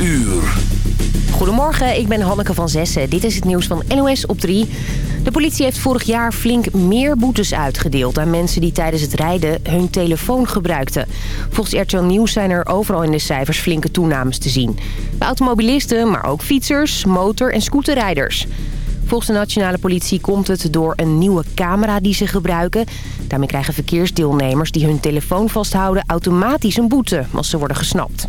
uur. Goedemorgen, ik ben Hanneke van Zessen. Dit is het nieuws van NOS op 3. De politie heeft vorig jaar flink meer boetes uitgedeeld... aan mensen die tijdens het rijden hun telefoon gebruikten. Volgens RTL Nieuws zijn er overal in de cijfers flinke toenames te zien. Bij automobilisten, maar ook fietsers, motor- en scooterrijders. Volgens de nationale politie komt het door een nieuwe camera die ze gebruiken. Daarmee krijgen verkeersdeelnemers die hun telefoon vasthouden... automatisch een boete als ze worden gesnapt.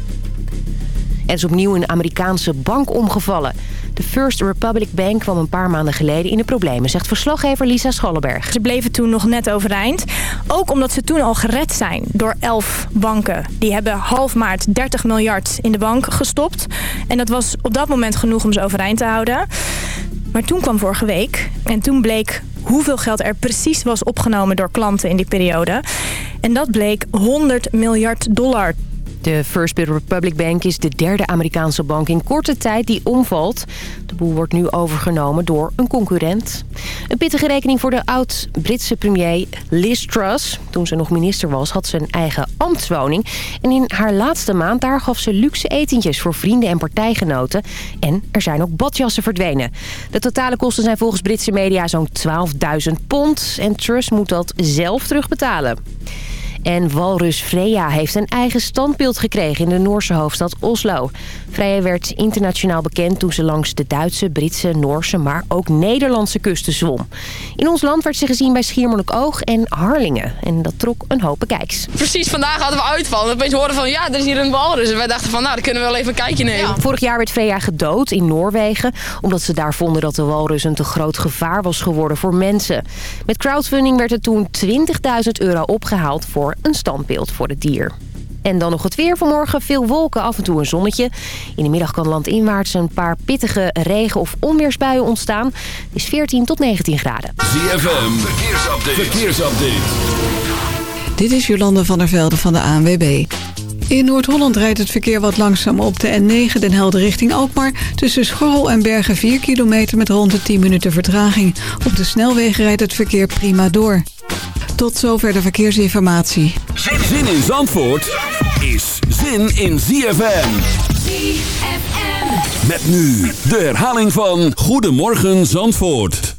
Er is opnieuw een Amerikaanse bank omgevallen. De First Republic Bank kwam een paar maanden geleden in de problemen... zegt verslaggever Lisa Schallenberg. Ze bleven toen nog net overeind. Ook omdat ze toen al gered zijn door elf banken. Die hebben half maart 30 miljard in de bank gestopt. En dat was op dat moment genoeg om ze overeind te houden. Maar toen kwam vorige week en toen bleek hoeveel geld er precies was opgenomen door klanten in die periode. En dat bleek 100 miljard dollar. De First Republic Bank is de derde Amerikaanse bank in korte tijd die omvalt. De boel wordt nu overgenomen door een concurrent. Een pittige rekening voor de oud-Britse premier Liz Truss. Toen ze nog minister was, had ze een eigen ambtswoning. En in haar laatste maand daar gaf ze luxe etentjes voor vrienden en partijgenoten. En er zijn ook badjassen verdwenen. De totale kosten zijn volgens Britse media zo'n 12.000 pond. En Truss moet dat zelf terugbetalen. En walrus Freya heeft een eigen standbeeld gekregen in de Noorse hoofdstad Oslo. Freya werd internationaal bekend toen ze langs de Duitse, Britse, Noorse, maar ook Nederlandse kusten zwom. In ons land werd ze gezien bij Schiermonnikoog en Harlingen. En dat trok een hoop bekijks. Precies vandaag hadden we uitval. En opeens hoorden van ja, er is hier een walrus. En wij dachten van nou, dan kunnen we wel even een kijkje nemen. Vorig jaar werd Freya gedood in Noorwegen... omdat ze daar vonden dat de walrus een te groot gevaar was geworden voor mensen. Met crowdfunding werd er toen 20.000 euro opgehaald voor een standbeeld voor het dier. En dan nog het weer vanmorgen. Veel wolken, af en toe een zonnetje. In de middag kan landinwaarts een paar pittige regen- of onweersbuien ontstaan. Het is 14 tot 19 graden. ZFM, verkeersupdate. verkeersupdate. Dit is Jolande van der Velde van de ANWB. In Noord-Holland rijdt het verkeer wat langzaam op de N9 Den Helder richting Alkmaar. Tussen Schorrel en Bergen 4 kilometer met rond de 10 minuten vertraging. Op de snelwegen rijdt het verkeer prima door. Tot zover de verkeersinformatie. Zin in Zandvoort is zin in ZFM. ZFM. Met nu de herhaling van Goedemorgen Zandvoort.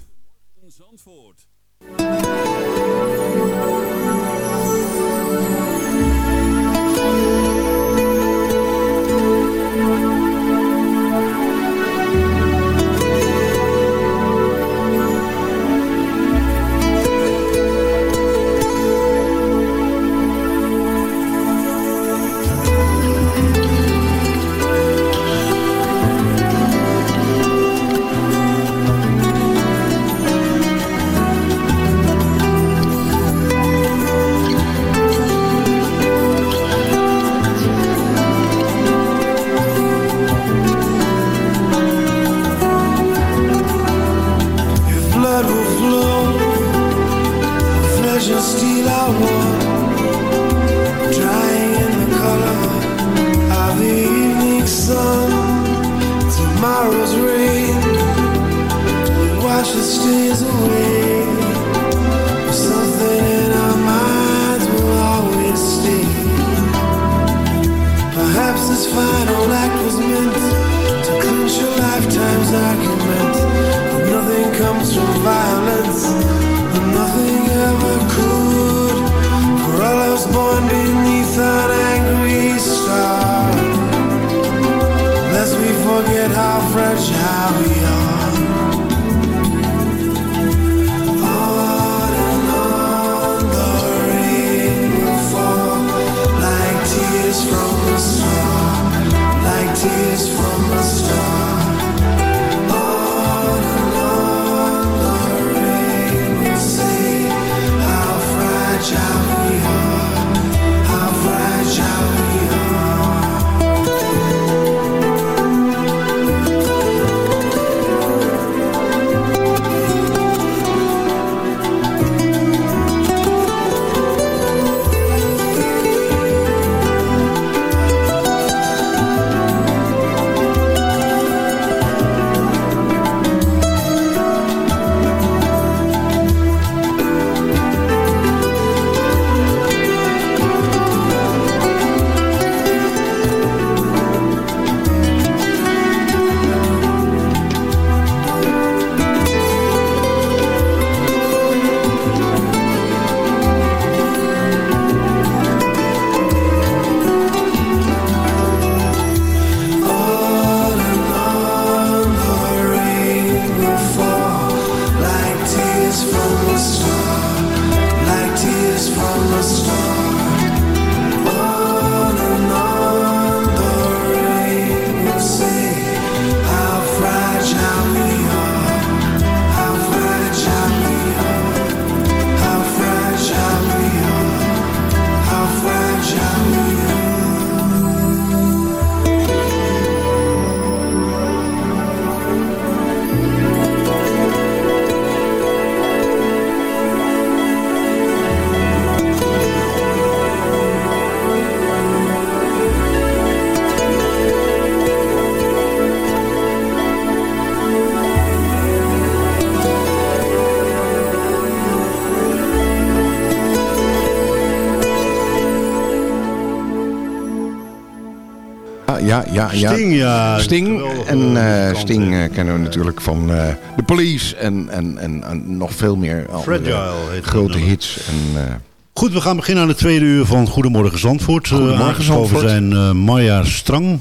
Ja, ja. Sting, ja. Sting. En eh, Sting eh, kennen we natuurlijk van eh The Police en, en, en, en nog veel meer Fragile heet grote hits. En, eh, Goed, we gaan beginnen aan het tweede uur van Goedemorgen Zandvoort. Eh, Goedemorgen, aangeschoven Zandvoort. zijn eh Marja Strang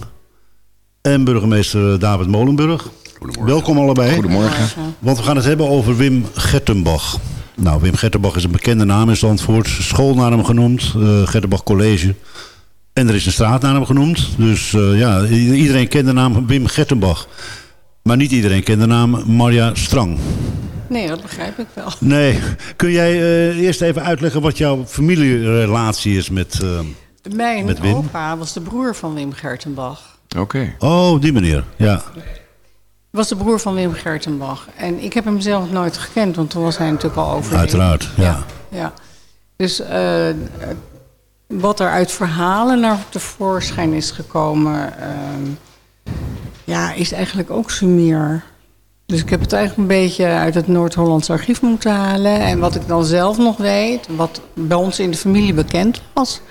en burgemeester David Molenburg. Welkom allebei. goedemorgen. Want we gaan het hebben over Wim Gertenbach. Nou, Wim Gertenbach is een bekende naam in Zandvoort. School naar hem genoemd, eh Gertenbach College. En er is een straat naar hem genoemd. Dus eh, ja, iedereen kent de naam Wim Gertenbach. Maar niet iedereen kent de naam Marja Strang. Nee, dat begrijp ik wel. Nee, kun jij eh, eerst even uitleggen wat jouw familierelatie is met... eh, Mijn Met Wim? opa was de broer van Wim Gertenbach. Oké. Oh, die meneer, ja. Was de broer van Wim Gertenbach. En ik heb hem zelf nooit gekend, want toen was hij natuurlijk al overleden. Uiteraard, ja. ja. Dus eh, wat er uit verhalen naar tevoorschijn is gekomen... ehm, ja, is eigenlijk ook sumier. Dus ik heb het eigenlijk een beetje uit het Noord-Hollands archief moeten halen. En wat ik dan zelf nog weet, wat bij ons in de familie bekend was...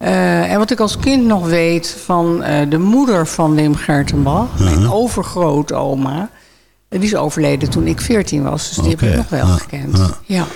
Eh, en wat ik als kind nog weet van eh, de moeder van Wim Gertenbach, mijn overgrootoma, eh, die is overleden toen ik 14 was. Dus die heb ik nog wel ja, gekend. ja. Ja.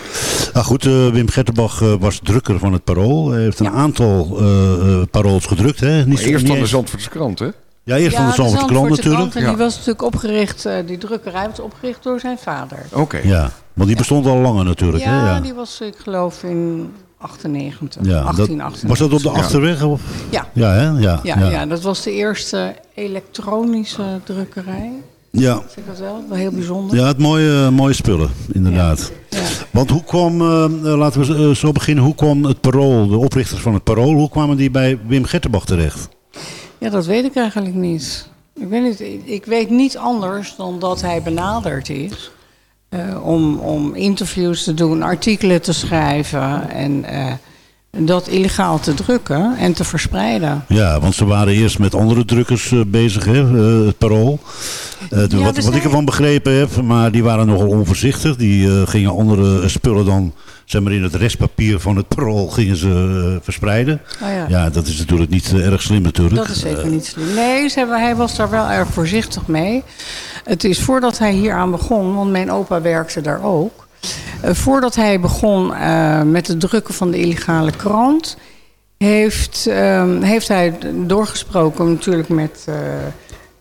Nou goed, eh, Wim Gertenbach eh, was drukker van het Parool. Hij heeft een Ja. aantal eh, eh, parols gedrukt. Hè? Niet zo- Eerst niet van de Zandvoortse krant, hè? Ja, eerst van de Zandvoortse krant natuurlijk. krant, En die Ja. was natuurlijk opgericht, eh, die drukkerij was opgericht door zijn vader. Oké. Ja, want die bestond al langer natuurlijk. ja, hè? Ja. die was ik geloof in 98, Ja, dat- 1898. was dat op de Achterweg? Of? Ja. Ja, hè? Ja, Ja, ja. ja. dat was de eerste elektronische drukkerij. Ja. Zeg ik dat wel? Wel heel bijzonder. Ja, het mooie, mooie spullen, inderdaad. Ja. Want hoe kwam, eh, eh, laten we eh, zo beginnen, hoe kwam het Parool, de oprichters van het Parool, hoe kwamen die bij Wim Gertenbach terecht? Ja, dat weet ik eigenlijk niet. Ik weet, niet, ik- weet niet anders dan dat hij benaderd is. om, om interviews te doen, artikelen te schrijven en dat illegaal te drukken en te verspreiden. Ja, want ze waren eerst met andere drukkers eh, bezig, hè, eh, het Parool. Eh, wat, wat ik ervan begrepen heb, maar die waren nogal onvoorzichtig. Die eh, gingen andere spullen dan, zeg maar in het restpapier van het Parool, gingen ze verspreiden. Oh ja. Ja, dat is natuurlijk niet erg slim natuurlijk. Dat is zeker niet slim. Nee, ze hebben, hij was daar wel erg voorzichtig mee. Het is voordat hij hier aan begon, want mijn opa werkte daar ook. Eh, voordat hij begon eh, met het drukken van de illegale krant... heeft, ehm, heeft hij doorgesproken natuurlijk met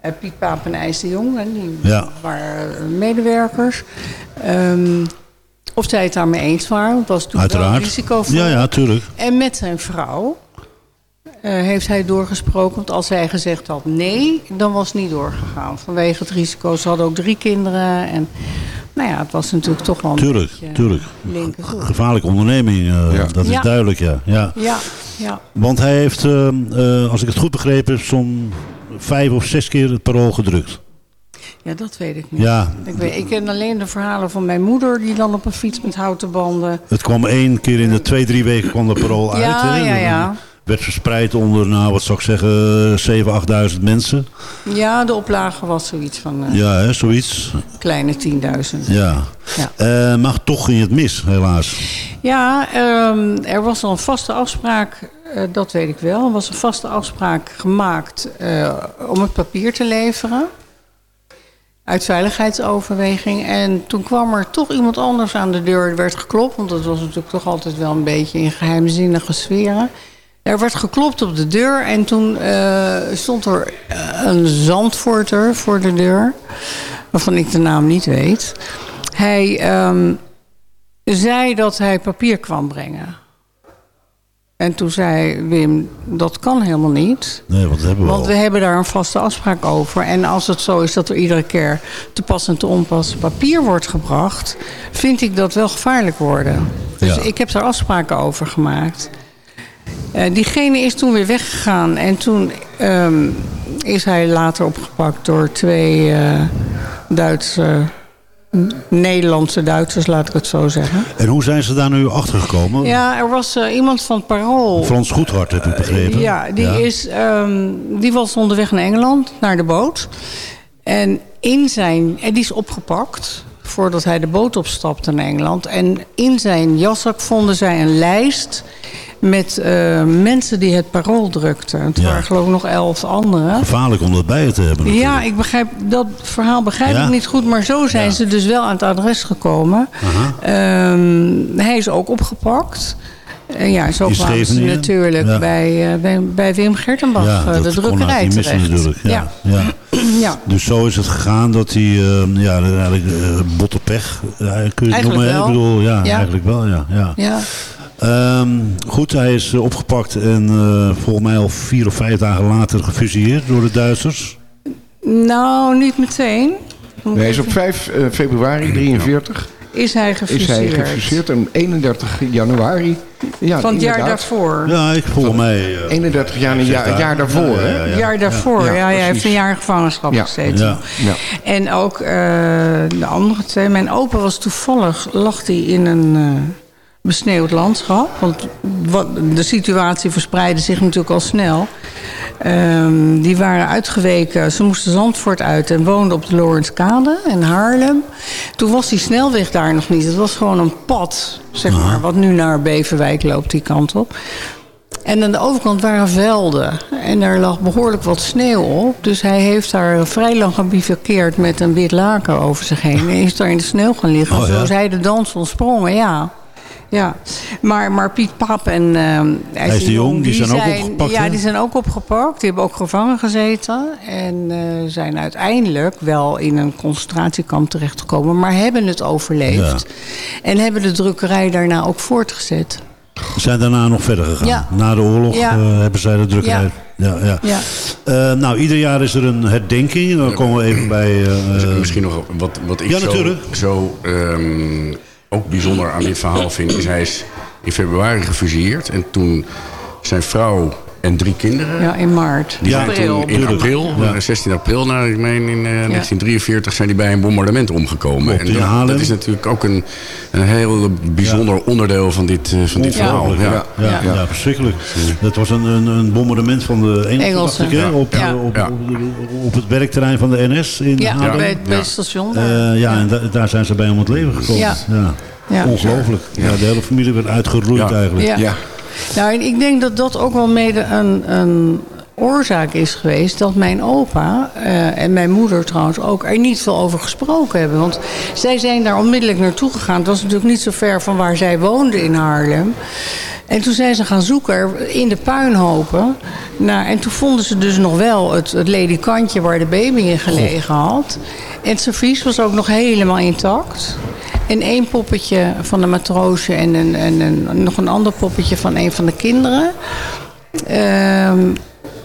eh, Piet Paap en IJs de Jong. Die Ja. waren medewerkers. Ehm, of zij het daarmee eens waren. want Het was wel een Uiteraard. risico voor Ja, ja, tuurlijk. en met zijn vrouw heeft hij doorgesproken. Want als hij gezegd had nee, dan was het niet doorgegaan. Vanwege het risico. Ze hadden ook drie kinderen. En nou ja, het was natuurlijk toch wel een Tuurlijk, beetje tuurlijk. Gevaarlijke onderneming, eh, Ja. dat is Ja. duidelijk, ja. ja. Ja, ja. Want hij heeft, eh, eh, als ik het goed begrepen heb, zo'n vijf of zes keer het parool gedrukt. ja, dat weet ik niet. Ja, Ik, weet, ik ken alleen de verhalen van mijn moeder... die dan op een fiets met houten banden... het kwam één keer in de twee, drie weken kwam de parool uit. Ja, hè. ja, ja. Werd verspreid onder, nou wat zou ik zeggen, 7.000, 8.000 mensen. Ja, de oplage was zoiets van eh, Ja, hè, zoiets. kleine 10.000. Ja. Ja. Eh, maar toch ging het mis, helaas. Ja, ehm, er was al een vaste afspraak, eh, dat weet ik wel. Er was een vaste afspraak gemaakt om het papier te leveren. Uit veiligheidsoverweging. En toen kwam er toch iemand anders aan de deur. Er werd geklopt, want dat was natuurlijk toch altijd wel een beetje in geheimzinnige sferen. Er werd geklopt op de deur en toen eh, stond er eh, een zandvoorter voor de deur. Waarvan ik de naam niet weet. Hij ehm, zei dat hij papier kwam brengen. En toen zei Wim, dat kan helemaal niet. Nee, want hebben we Want we hebben daar een vaste afspraak over. En als het zo is dat er iedere keer te pas en te onpas papier wordt gebracht... vind ik dat wel gevaarlijk worden. Dus Ja. ik heb daar afspraken over gemaakt. Eh, diegene is toen weer weggegaan. En toen ehm, is hij later opgepakt door twee eh, Duitse... Nederlandse Duitsers, laat ik het zo zeggen. En hoe zijn ze daar nu achter gekomen? Ja, er was eh, iemand van het Parool. Frans Goedhart heb ik begrepen. Ja, die, Is, ehm, die was onderweg naar Engeland, naar de boot. En, in zijn, en die is opgepakt voordat hij de boot opstapte naar Engeland. En in zijn jaszak vonden zij een lijst met eh, mensen die het parool drukten. Het Ja. waren geloof ik nog elf anderen. Gevaarlijk om dat bij je te hebben. Ja, natuurlijk. ik begrijp dat verhaal begrijp Ja? ik niet goed, maar zo zijn Ja. ze dus wel aan het adres gekomen. Ehm, hij is ook opgepakt. En ja, zo In kwamen ze natuurlijk Ja. bij, eh, bij, bij Wim Gertenbach, Ja, eh, de drukkerij missen natuurlijk. Ja. Ja. ja. Dus zo is het gegaan dat hij, eh, ja, eigenlijk uh, botte pech, kun je het noemen. wel. Ik bedoel, ja, Ja. eigenlijk wel, ja. ja. Ja. Ehm, goed, hij is eh, opgepakt en eh, volgens mij al vier of vijf dagen later gefusilleerd door de Duitsers. Nou, niet meteen. Hij is op 5 eh, februari 43 Is hij is hij gefuseerd. gefuseerd en 31 januari. Ja, Van het jaar inderdaad. daarvoor. Ja, ik volgens mij... eh, 31 jaar, een jaar, het jaar daarvoor, hè? Het jaar daarvoor, Ja, ja, hij heeft een jaar gevangenschap Ja. gezeten. Ja. Ja. En ook eh, de andere twee. Mijn opa was toevallig, lag hij in een eh, besneeuwd landschap. Want wat, de situatie verspreidde zich natuurlijk al snel. Ehm, die waren uitgeweken. Ze moesten Zandvoort uit en woonden op de Lorenzkade in Haarlem. Toen was die snelweg daar nog niet. Het was gewoon een pad, zeg maar. Wat nu naar Beverwijk loopt, die kant op. En aan de overkant waren velden. En daar lag behoorlijk wat sneeuw op. Dus hij heeft daar vrij lang gebivakkeerd met een wit laken over zich heen. En is daar in de sneeuw gaan liggen. Oh, ja? Zo is hij de dans ontsprongen, ja. Ja, maar, maar Piet Pap en ehm Hij de Jong, die zijn ook opgepakt, Ja, die zijn ook opgepakt. Die hebben ook gevangen gezeten. En eh, zijn uiteindelijk wel in een concentratiekamp terechtgekomen. Maar hebben het overleefd. En hebben de drukkerij daarna ook voortgezet. zijn daarna nog verder gegaan. Ja. Na de oorlog Ja. eh, hebben zij de drukkerij. Ja. Ja, Ja. Eh, nou, ieder jaar is er een herdenking. Dan komen we even bij... Dus misschien nog wat, wat ik Ja, zo, natuurlijk. zo ehm, ook bijzonder aan dit verhaal vind... is hij is in februari gefusilleerd. En toen zijn vrouw en drie kinderen... Ja, in maart. Die zijn April. toen in april, Ja. eh, 16 april, nou, ik meen in eh, 1943, zijn die bij een bombardement omgekomen. Klopt, en dat, dat is natuurlijk ook een, een heel bijzonder onderdeel van dit, eh, van dit verhaal. Ja. Ja, ja, Ja. verschrikkelijk. Dat was een, een, een bombardement van de Engelsen? Ja. Op, Ja. op, Ja. Op, op het werkterrein van de NS in Ja, Haarlem. bij, het- bij Ja. het station. Eh, ja, en da- daar zijn ze bij om het leven gekomen. Ja. Ja. Ja. Ongelooflijk. Ja. de hele familie werd uitgeroeid Ja. eigenlijk. Ja. Nou, en ik denk dat dat ook wel mede een, een oorzaak is geweest... dat mijn opa eh, en mijn moeder trouwens ook er niet veel over gesproken hebben. Want zij zijn daar onmiddellijk naartoe gegaan. Het was natuurlijk niet zo ver van waar zij woonden in Haarlem. En toen zijn ze gaan zoeken in de puinhopen. Nou, en toen vonden ze dus nog wel het, het ledikantje waar de baby in gelegen had. En het servies was ook nog helemaal intact. En één poppetje van de matroosje en, een, en een, nog een ander poppetje van een van de kinderen. Ehm,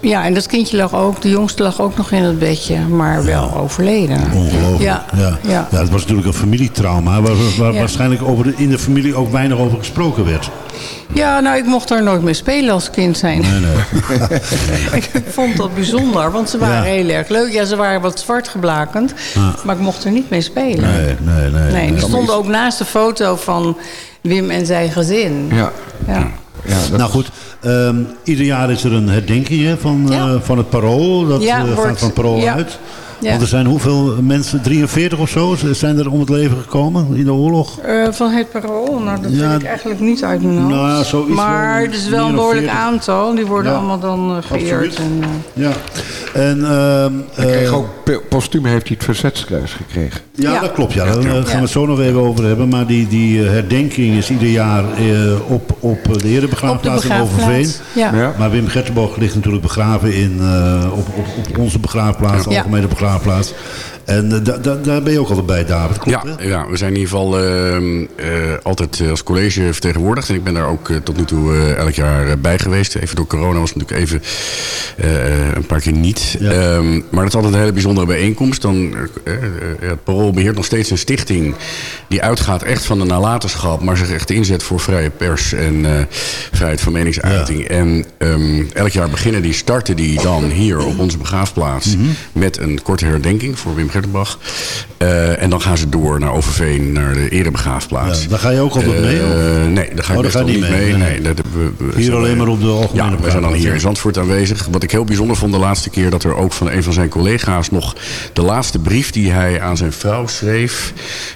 ja, en dat kindje lag ook, de jongste lag ook nog in het bedje, maar wel overleden. Ongelooflijk. Ja, Ja. ja. Ja. het was natuurlijk een familietrauma... waar, waar Ja. waarschijnlijk over de, in de familie ook weinig over gesproken werd. Ja, nou, ik mocht daar nooit mee spelen als kind zijn. Nee, nee. ik vond dat bijzonder, want ze waren Ja. heel erg leuk. Ja, ze waren wat zwart geblakend, Ja. maar ik mocht er niet mee spelen. Nee, nee, nee. Nee, die stonden ook naast de foto van Wim en zijn gezin. Ja. Ja. Ja, dat Nou goed, ehm, ieder jaar is er een herdenking hè, van, Ja. eh, van het parool. Dat Ja, eh, gaat van het parool ja. uit. Ja. Want er zijn hoeveel mensen, 43 of zo, zijn er om het leven gekomen in de oorlog? Eh, van het parool? Nou, dat Ja, weet ik eigenlijk niet uit mijn hoofd. nou ja, zoiets maar het is wel een behoorlijk 40. aantal. Die worden Ja. allemaal dan eh, geëerd. Absoluut. En, eh, Ja. En, ehm, Hij kreeg ook postuum heeft hij het verzetskruis gekregen. Ja, Ja. dat klopt. Ja. Daar gaan we het zo nog even over hebben. Maar die, die herdenking is ieder jaar eh, op, op de herenbegraafplaats in Overveen. begraafplaats. Ja. Ja. Maar Wim Gertenbach ligt natuurlijk begraven in, eh, op, op, op onze begraafplaats, de Ja. algemene begraafplaats plaats. En eh, da- da- daar ben je ook altijd bij, David. Klopt, Ja, hè? ja, we zijn in ieder geval ehm, eh, altijd eh, als college vertegenwoordigd. En ik ben daar ook tot nu toe elk jaar bij geweest. Even door corona was het natuurlijk even een paar keer niet. Ja. Ehm, maar dat is altijd een hele bijzondere bijeenkomst. Dan, het Parool beheert nog steeds een stichting die uitgaat echt van de nalatenschap. Maar zich echt inzet voor vrije pers en vrijheid van meningsuiting. En ehm, elk jaar beginnen die, starten die dan hier op onze begraafplaats met een korte korte herdenking voor Wim Gertenbach. Eh, en dan gaan ze door naar Overveen, naar de erebegraafplaats. Ja, daar ga je ook altijd mee? Of? Uh, nee, daar ga ik oh, meestal niet mee. mee. Nee, dat, we, we hier alleen maar op de algemene Ja, we zijn dan hier in Zandvoort aanwezig. Wat ik heel bijzonder vond de laatste keer... dat er ook van een van zijn collega's nog... de laatste brief die hij aan zijn vrouw schreef...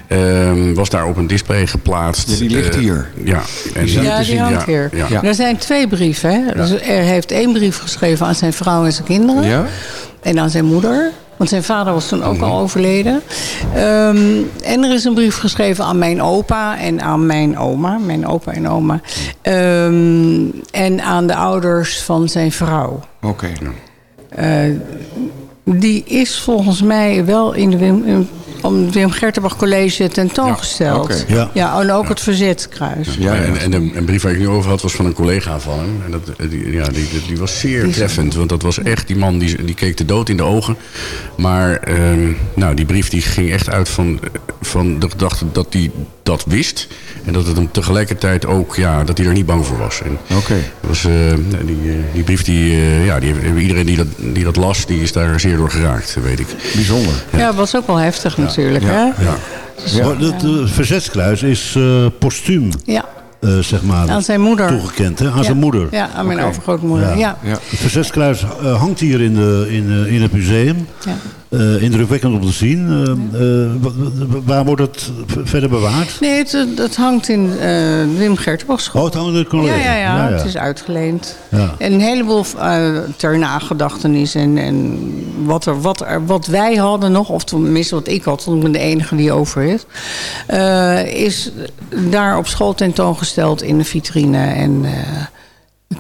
Uh, was daar op een display geplaatst. Ja, die ligt hier. ja, en, ja, die hangt hier. Ja, ja. Er zijn twee brieven. Hè? Dus er heeft één brief geschreven aan zijn vrouw en zijn kinderen. Ja. En aan zijn moeder. Want zijn vader was toen ook al overleden. Um, en er is een brief geschreven aan mijn opa en aan mijn oma. Mijn opa en oma. Um, en aan de ouders van zijn vrouw. Oké. Okay. Uh, die is volgens mij wel in de Wim, om het Wim Gertenbach College tentoongesteld. Ja, okay. ja. ja en ook het Verzetkruis. Ja, en, en de, een brief waar ik nu over had was van een collega van hem. En dat, die, ja, die, die was zeer die treffend. Want dat was echt die man die, die keek de dood in de ogen. Maar um, nou, die brief die ging echt uit van, van de gedachte dat hij dat wist. En dat het hem tegelijkertijd ook, ja, dat hij er niet bang voor was. Oké. Okay. Was, uh, die, die brief, die, uh, ja, die, iedereen die dat, die dat las, die is daar zeer door geraakt, weet ik. Bijzonder. Ja, ja was ook wel heftig ja. natuurlijk, ja. hè? Ja. Dus, ja. Het uh, verzetskruis is uh, postuum. Ja. Uh, zeg maar, aan zijn moeder. Toegekend, hè? Aan ja. zijn moeder. Ja, aan mijn okay. overgrootmoeder. Ja. Ja. Ja. Het verzetskruis uh, hangt hier in, de, in, in het museum. Ja. Uh, indrukwekkend om te zien. waar wordt het verder bewaard? Nee, het, het hangt in Wim Gertenbachs Oh, het hangt in het college? Ja, ja, ja, ja, het is uitgeleend. En een heleboel ter nagedachtenis. En, en wat, er, wat, er, wat wij hadden nog, of tenminste wat ik had, want ik ben de enige die over is. is daar op school tentoongesteld in de vitrine. En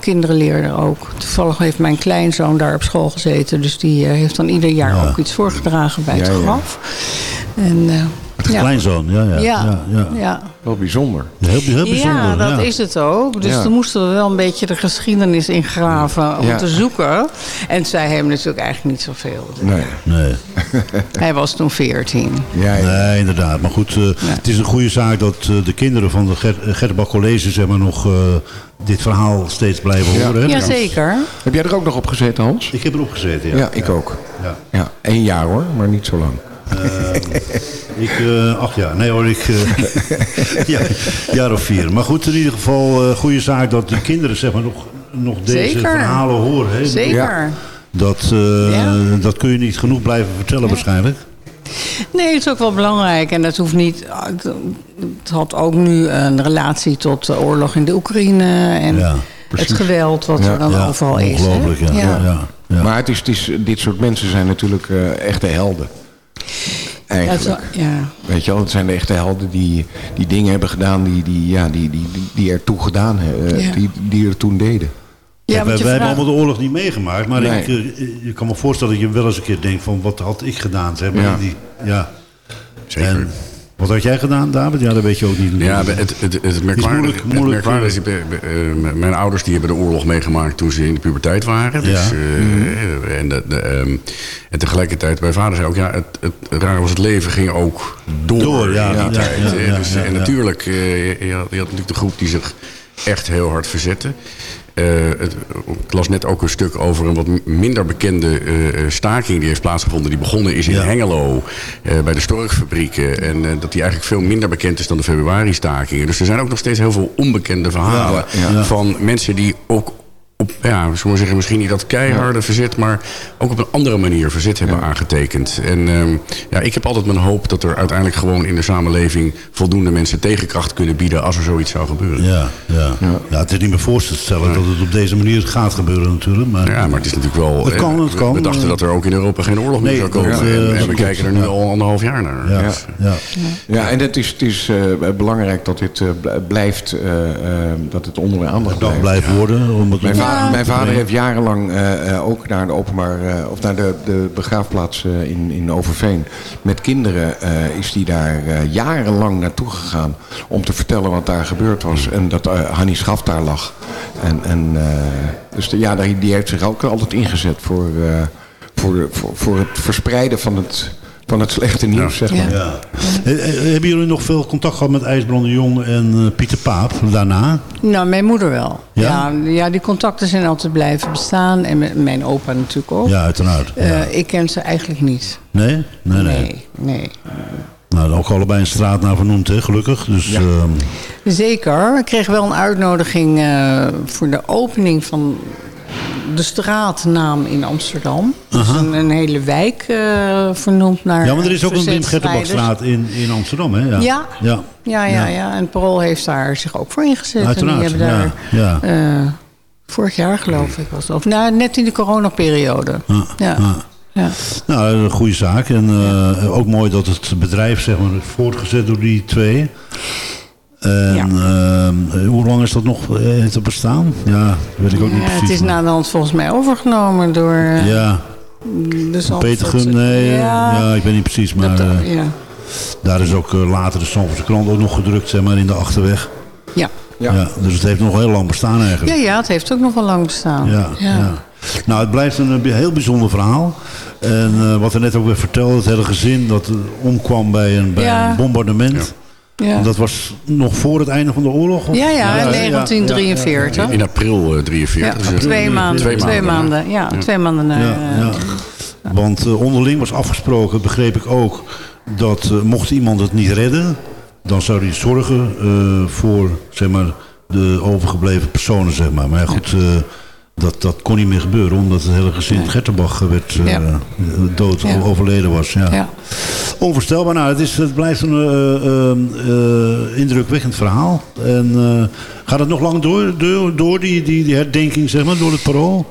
kinderen leerden ook. Toevallig heeft mijn kleinzoon daar op school gezeten. Dus die uh, heeft dan ieder jaar ja. ook iets voorgedragen bij het graf. En, het kleinzoon, ja ja, ja. ja, ja. Wel bijzonder. Heel, heel bijzonder. Ja, dat is het ook. Dus toen moesten we wel een beetje de geschiedenis ingraven om te zoeken. En zij hebben natuurlijk eigenlijk niet zoveel. Nee. nee. Hij was toen 14. Ja, Nee, inderdaad. Maar goed, uh, het is een goede zaak dat uh, de kinderen van de Ger College zeg maar, nog uh, dit verhaal steeds blijven horen. Ja, zeker. Heb jij er ook nog op gezeten, Hans? Ik heb erop gezeten, ja. Ja, ik ook. Ja. ja. Eén jaar hoor, maar niet zo lang. Uh, ik, uh, ach ja, nee hoor, ik, uh, ja, jaar of vier. Maar goed, in ieder geval, uh, goede zaak dat de kinderen zeg maar nog, nog deze Zeker. verhalen horen. Hè? Zeker. Ja. Dat, ja. dat kun je niet genoeg blijven vertellen ja. waarschijnlijk. Nee, het is ook wel belangrijk. En dat hoeft niet... Het had ook nu een relatie tot de oorlog in de Oekraïne. En ja, het geweld wat er dan overal is. Ongelooflijk, ja. ja. Ja. Maar het is, het is, dit soort mensen zijn natuurlijk echte helden. Eigenlijk. Ja, ja. Weet je wel, het zijn de echte helden die, die dingen hebben gedaan die, die, ja, die, die, die, die ertoe gedaan hebben, ja. die, die er toen deden. Ja, wij, wij vraagt... hebben allemaal de oorlog niet meegemaakt, maar nee. ik, ik kan me voorstellen dat je wel eens een keer denkt van wat had ik gedaan? Zeg maar, ja. Die, ja. Zeker. En, wat had jij gedaan, David? Ja, dat weet je ook niet. Ja, het, het, het, is, moeilijk, moeilijk is, uh, mijn ouders die hebben de oorlog meegemaakt toen ze in de puberteit waren. Dus, ja. uh, mm. en, de, de, um, en tegelijkertijd, mijn vader zei ook, ja, het, het raar was het leven ging ook door, door ja, in die ja, tijd. Ja, dus, en natuurlijk, uh, je, je, had, je had natuurlijk de groep die zich echt heel hard verzette. Uh, het, ik las net ook een stuk over een wat minder bekende uh, staking die heeft plaatsgevonden. Die begonnen is in Ja. Hengelo uh, bij de storkfabrieken. En dat die eigenlijk veel minder bekend is dan de februari-stakingen. Dus er zijn ook nog steeds heel veel onbekende verhalen Ja, ja. van mensen die ook op, ja, zullen we zeggen, misschien niet dat keiharde verzet, maar ook op een andere manier verzet hebben aangetekend. En um, ja, ik heb altijd mijn hoop dat er uiteindelijk gewoon in de samenleving voldoende mensen tegenkracht kunnen bieden als er zoiets zou gebeuren. Ja, ja. ja. het is niet meer voor te stellen dat het op deze manier gaat gebeuren natuurlijk. Maar, Ja, maar het is natuurlijk wel... Het kan, eh, het kan. We dachten dat er ook in Europa geen oorlog meer Nee, zou komen. en, eh, en we klopt. kijken er nu Ja. al anderhalf jaar naar. ja, Dus- ja. Ja, en het is, het is uh, belangrijk dat dit uh, blijft, uh, dat het onder de aandacht Dat blijft. blijft worden. Omdat Mijn, Ja. mijn vader heeft jarenlang uh, ook naar de openbaar of naar de, de begraafplaats in, in Overveen met kinderen is die daar jarenlang naartoe gegaan om te vertellen wat daar gebeurd was en dat Hanni Schaf daar lag. En, en dus de, ja, die heeft zich ook altijd ingezet voor, voor, voor, voor het verspreiden van het van het slechte nieuws, zeg maar. Ja. Hebben jullie nog veel contact gehad met IJsbrand de Jong en eh, Pieter Paap daarna? Nou, mijn moeder wel. Ja? Ja, ja, die contacten zijn altijd blijven bestaan. En mijn opa natuurlijk ook. Ja, uiteraard. Eh. Ik ken ze eigenlijk niet. Nee? Nee, nee. Nee, nee. Nou, ook allebei een straat naar vernoemd, hè, gelukkig. Dus, Ja. ehm, Zeker. Ik kreeg wel een uitnodiging eh, voor de opening van de straatnaam in Amsterdam. Dus een, een hele wijk eh, vernoemd naar ja, maar er is ook een Wim in, in Amsterdam, hè? Ja. Ja. ja. Ja, ja, ja. En Parool heeft daar zich ook voor ingezet. Uiteraard, en die hebben daar eh, vorig jaar geloof ik was. Of nou, net in de coronaperiode. Ja, Ja. Nou, een goede zaak. En eh, ook mooi dat het bedrijf zeg maar, voortgezet door die twee. En ehm, hoe lang is dat nog eh, het bestaan? Ja, weet ik ook niet precies. het is maar- na de hand volgens mij overgenomen door eh, Ja, de Gun, nee, ja. Ja, ik weet niet precies. Maar dat, eh, ja. daar is ook eh, later de Zandvoortse krant ook nog gedrukt, zeg maar, in de Achterweg. Ja. Ja. dus het heeft nog heel lang bestaan eigenlijk. Ja, ja, het heeft ook nog wel lang bestaan. Ja, ja. Nou, het blijft een eh, heel bijzonder verhaal. En eh, wat er net ook weer vertelde, het hele gezin dat eh, omkwam bij een, bij Ja. een bombardement. Ja. En dat was nog voor het einde van de oorlog? of? Ja, ja, in ja, 1943. In april eh, 43. Ja, dus, twee eh, maanden. Twee Twee maanden. ja, twee maanden na. Ja, eh, ja. Want eh, onderling was afgesproken, begreep ik ook, dat eh, mocht iemand het niet redden, dan zou hij zorgen eh, voor zeg maar, de overgebleven personen. Zeg maar. Maar goed, eh, dat, dat kon niet meer gebeuren, omdat het hele gezin Gertenbach werd eh, dood Ja. overleden was. Ja. Ja. Onvoorstelbaar. Nou, het, is, het blijft een eh, eh, eh, indrukwekkend verhaal. En eh, gaat het nog lang door, door, door die, die, die herdenking, zeg maar, door het parool?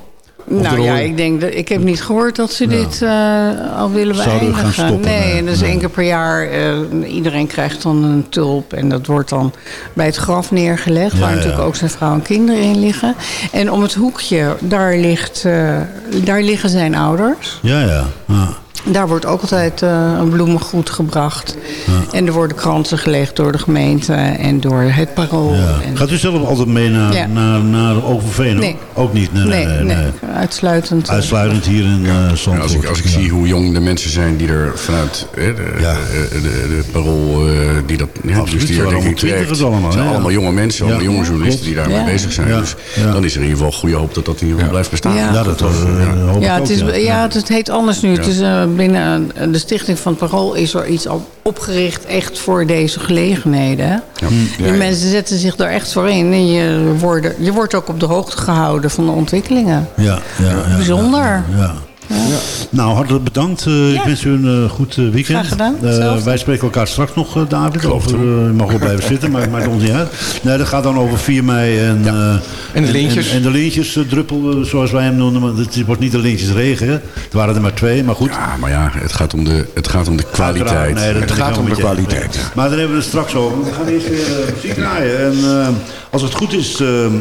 Of Nou ja, ik denk dat ik heb niet gehoord dat ze Ja. dit eh, al willen Zouden beëindigen. gaan stoppen, nee, en dus Nee. één keer per jaar. eh, iedereen krijgt dan een tulp en dat wordt dan bij het graf neergelegd, Ja, waar ja. natuurlijk ook zijn vrouw en kinderen in liggen. En om het hoekje, daar, ligt, eh, daar liggen zijn ouders. Ja, ja. Daar wordt ook altijd eh, een bloemengoed gebracht. En er worden kransen gelegd door de gemeente en door het parool. Ja. En- Gaat u zelf altijd mee naar, Ja. naar, naar Overveen? Nee. Ook niet? Nee, nee, nee. nee. uitsluitend. eh, Uitsluitend hier in eh Zandvoort. Ja, als ik, als ik Ja. zie hoe jong de mensen zijn die er vanuit hè, de, Ja. de, de, de parool, die dat ja, Absoluut, dus die er waren denk ik allemaal trekt. twintigers allemaal, Het zijn allemaal jonge mensen, allemaal Ja. jonge journalisten die daarmee Ja. bezig zijn. Ja. Dus Ja. dan is er in ieder geval goede hoop dat dat geval blijft bestaan. Ja. Ja, dat was, hoop ik Ja, ook, het, is, ja. het heet anders nu. Het is, binnen de stichting van het Parool is er iets al opgericht echt voor deze gelegenheden. hè. Die mensen zetten zich daar echt voor in. En je, worden, je wordt ook op de hoogte gehouden van de ontwikkelingen. Ja, ja, ja, Bijzonder. Ja, ja. Nou, hartelijk bedankt. Eh, Ik wens u een eh, goed eh, weekend. Graag gedaan. Eh, wij spreken elkaar straks nog, David. Over, eh, je mag wel blijven zitten, maar het maakt ons niet uit. Nee, dat gaat dan over 4 mei. En, eh, En de lintjes. En, en de lintjes, druppel, eh, zoals wij hem noemen. Maar het wordt niet de lintjes regen. hè. Het waren er maar twee, maar goed. Ja, maar ja, het gaat om de, het gaat om de kwaliteit. Nee, dat Het gaat om de kwaliteit. Maar daar hebben we het straks over. We gaan eerst weer muziek draaien. En eh, als het goed is, eh, eh,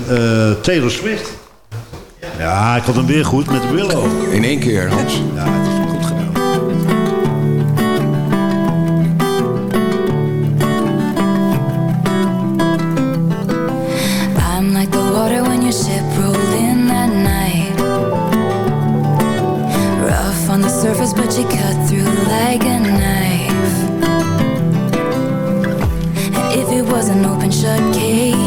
Taylor Swift. Ja, ik had hem weer goed met Willow. In één keer, Hans. Ja, het is goed gedaan. I'm like the water when your ship rolled in that night. Rough on the surface, but you cut through like a knife. And if it was an open shut case,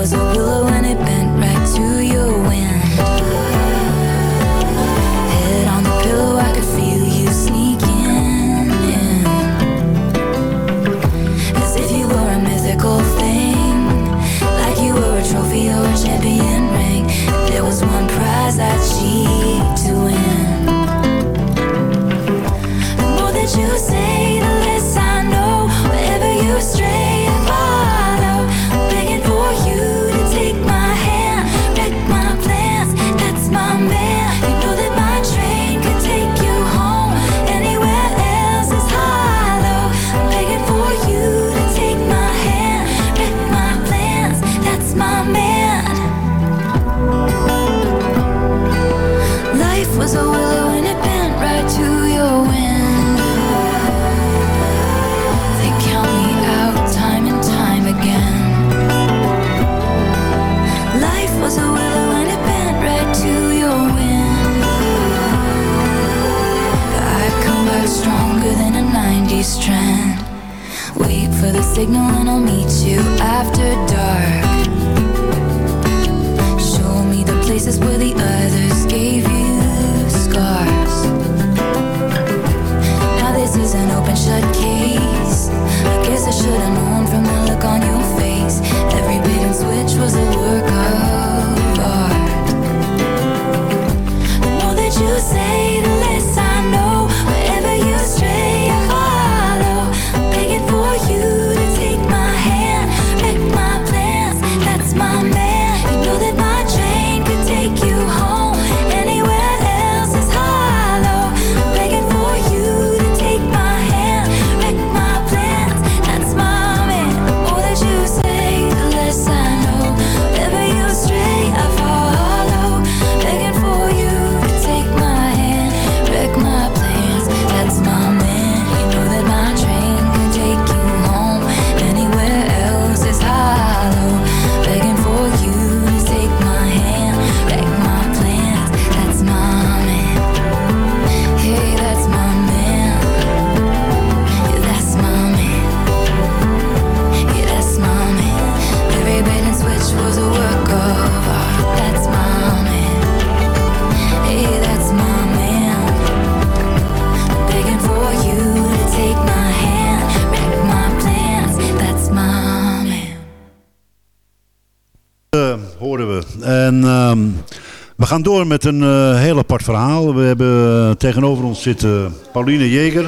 was a willow signal and I'll gaan door met een eh, heel apart verhaal. We hebben eh, tegenover ons zitten Pauline Jeger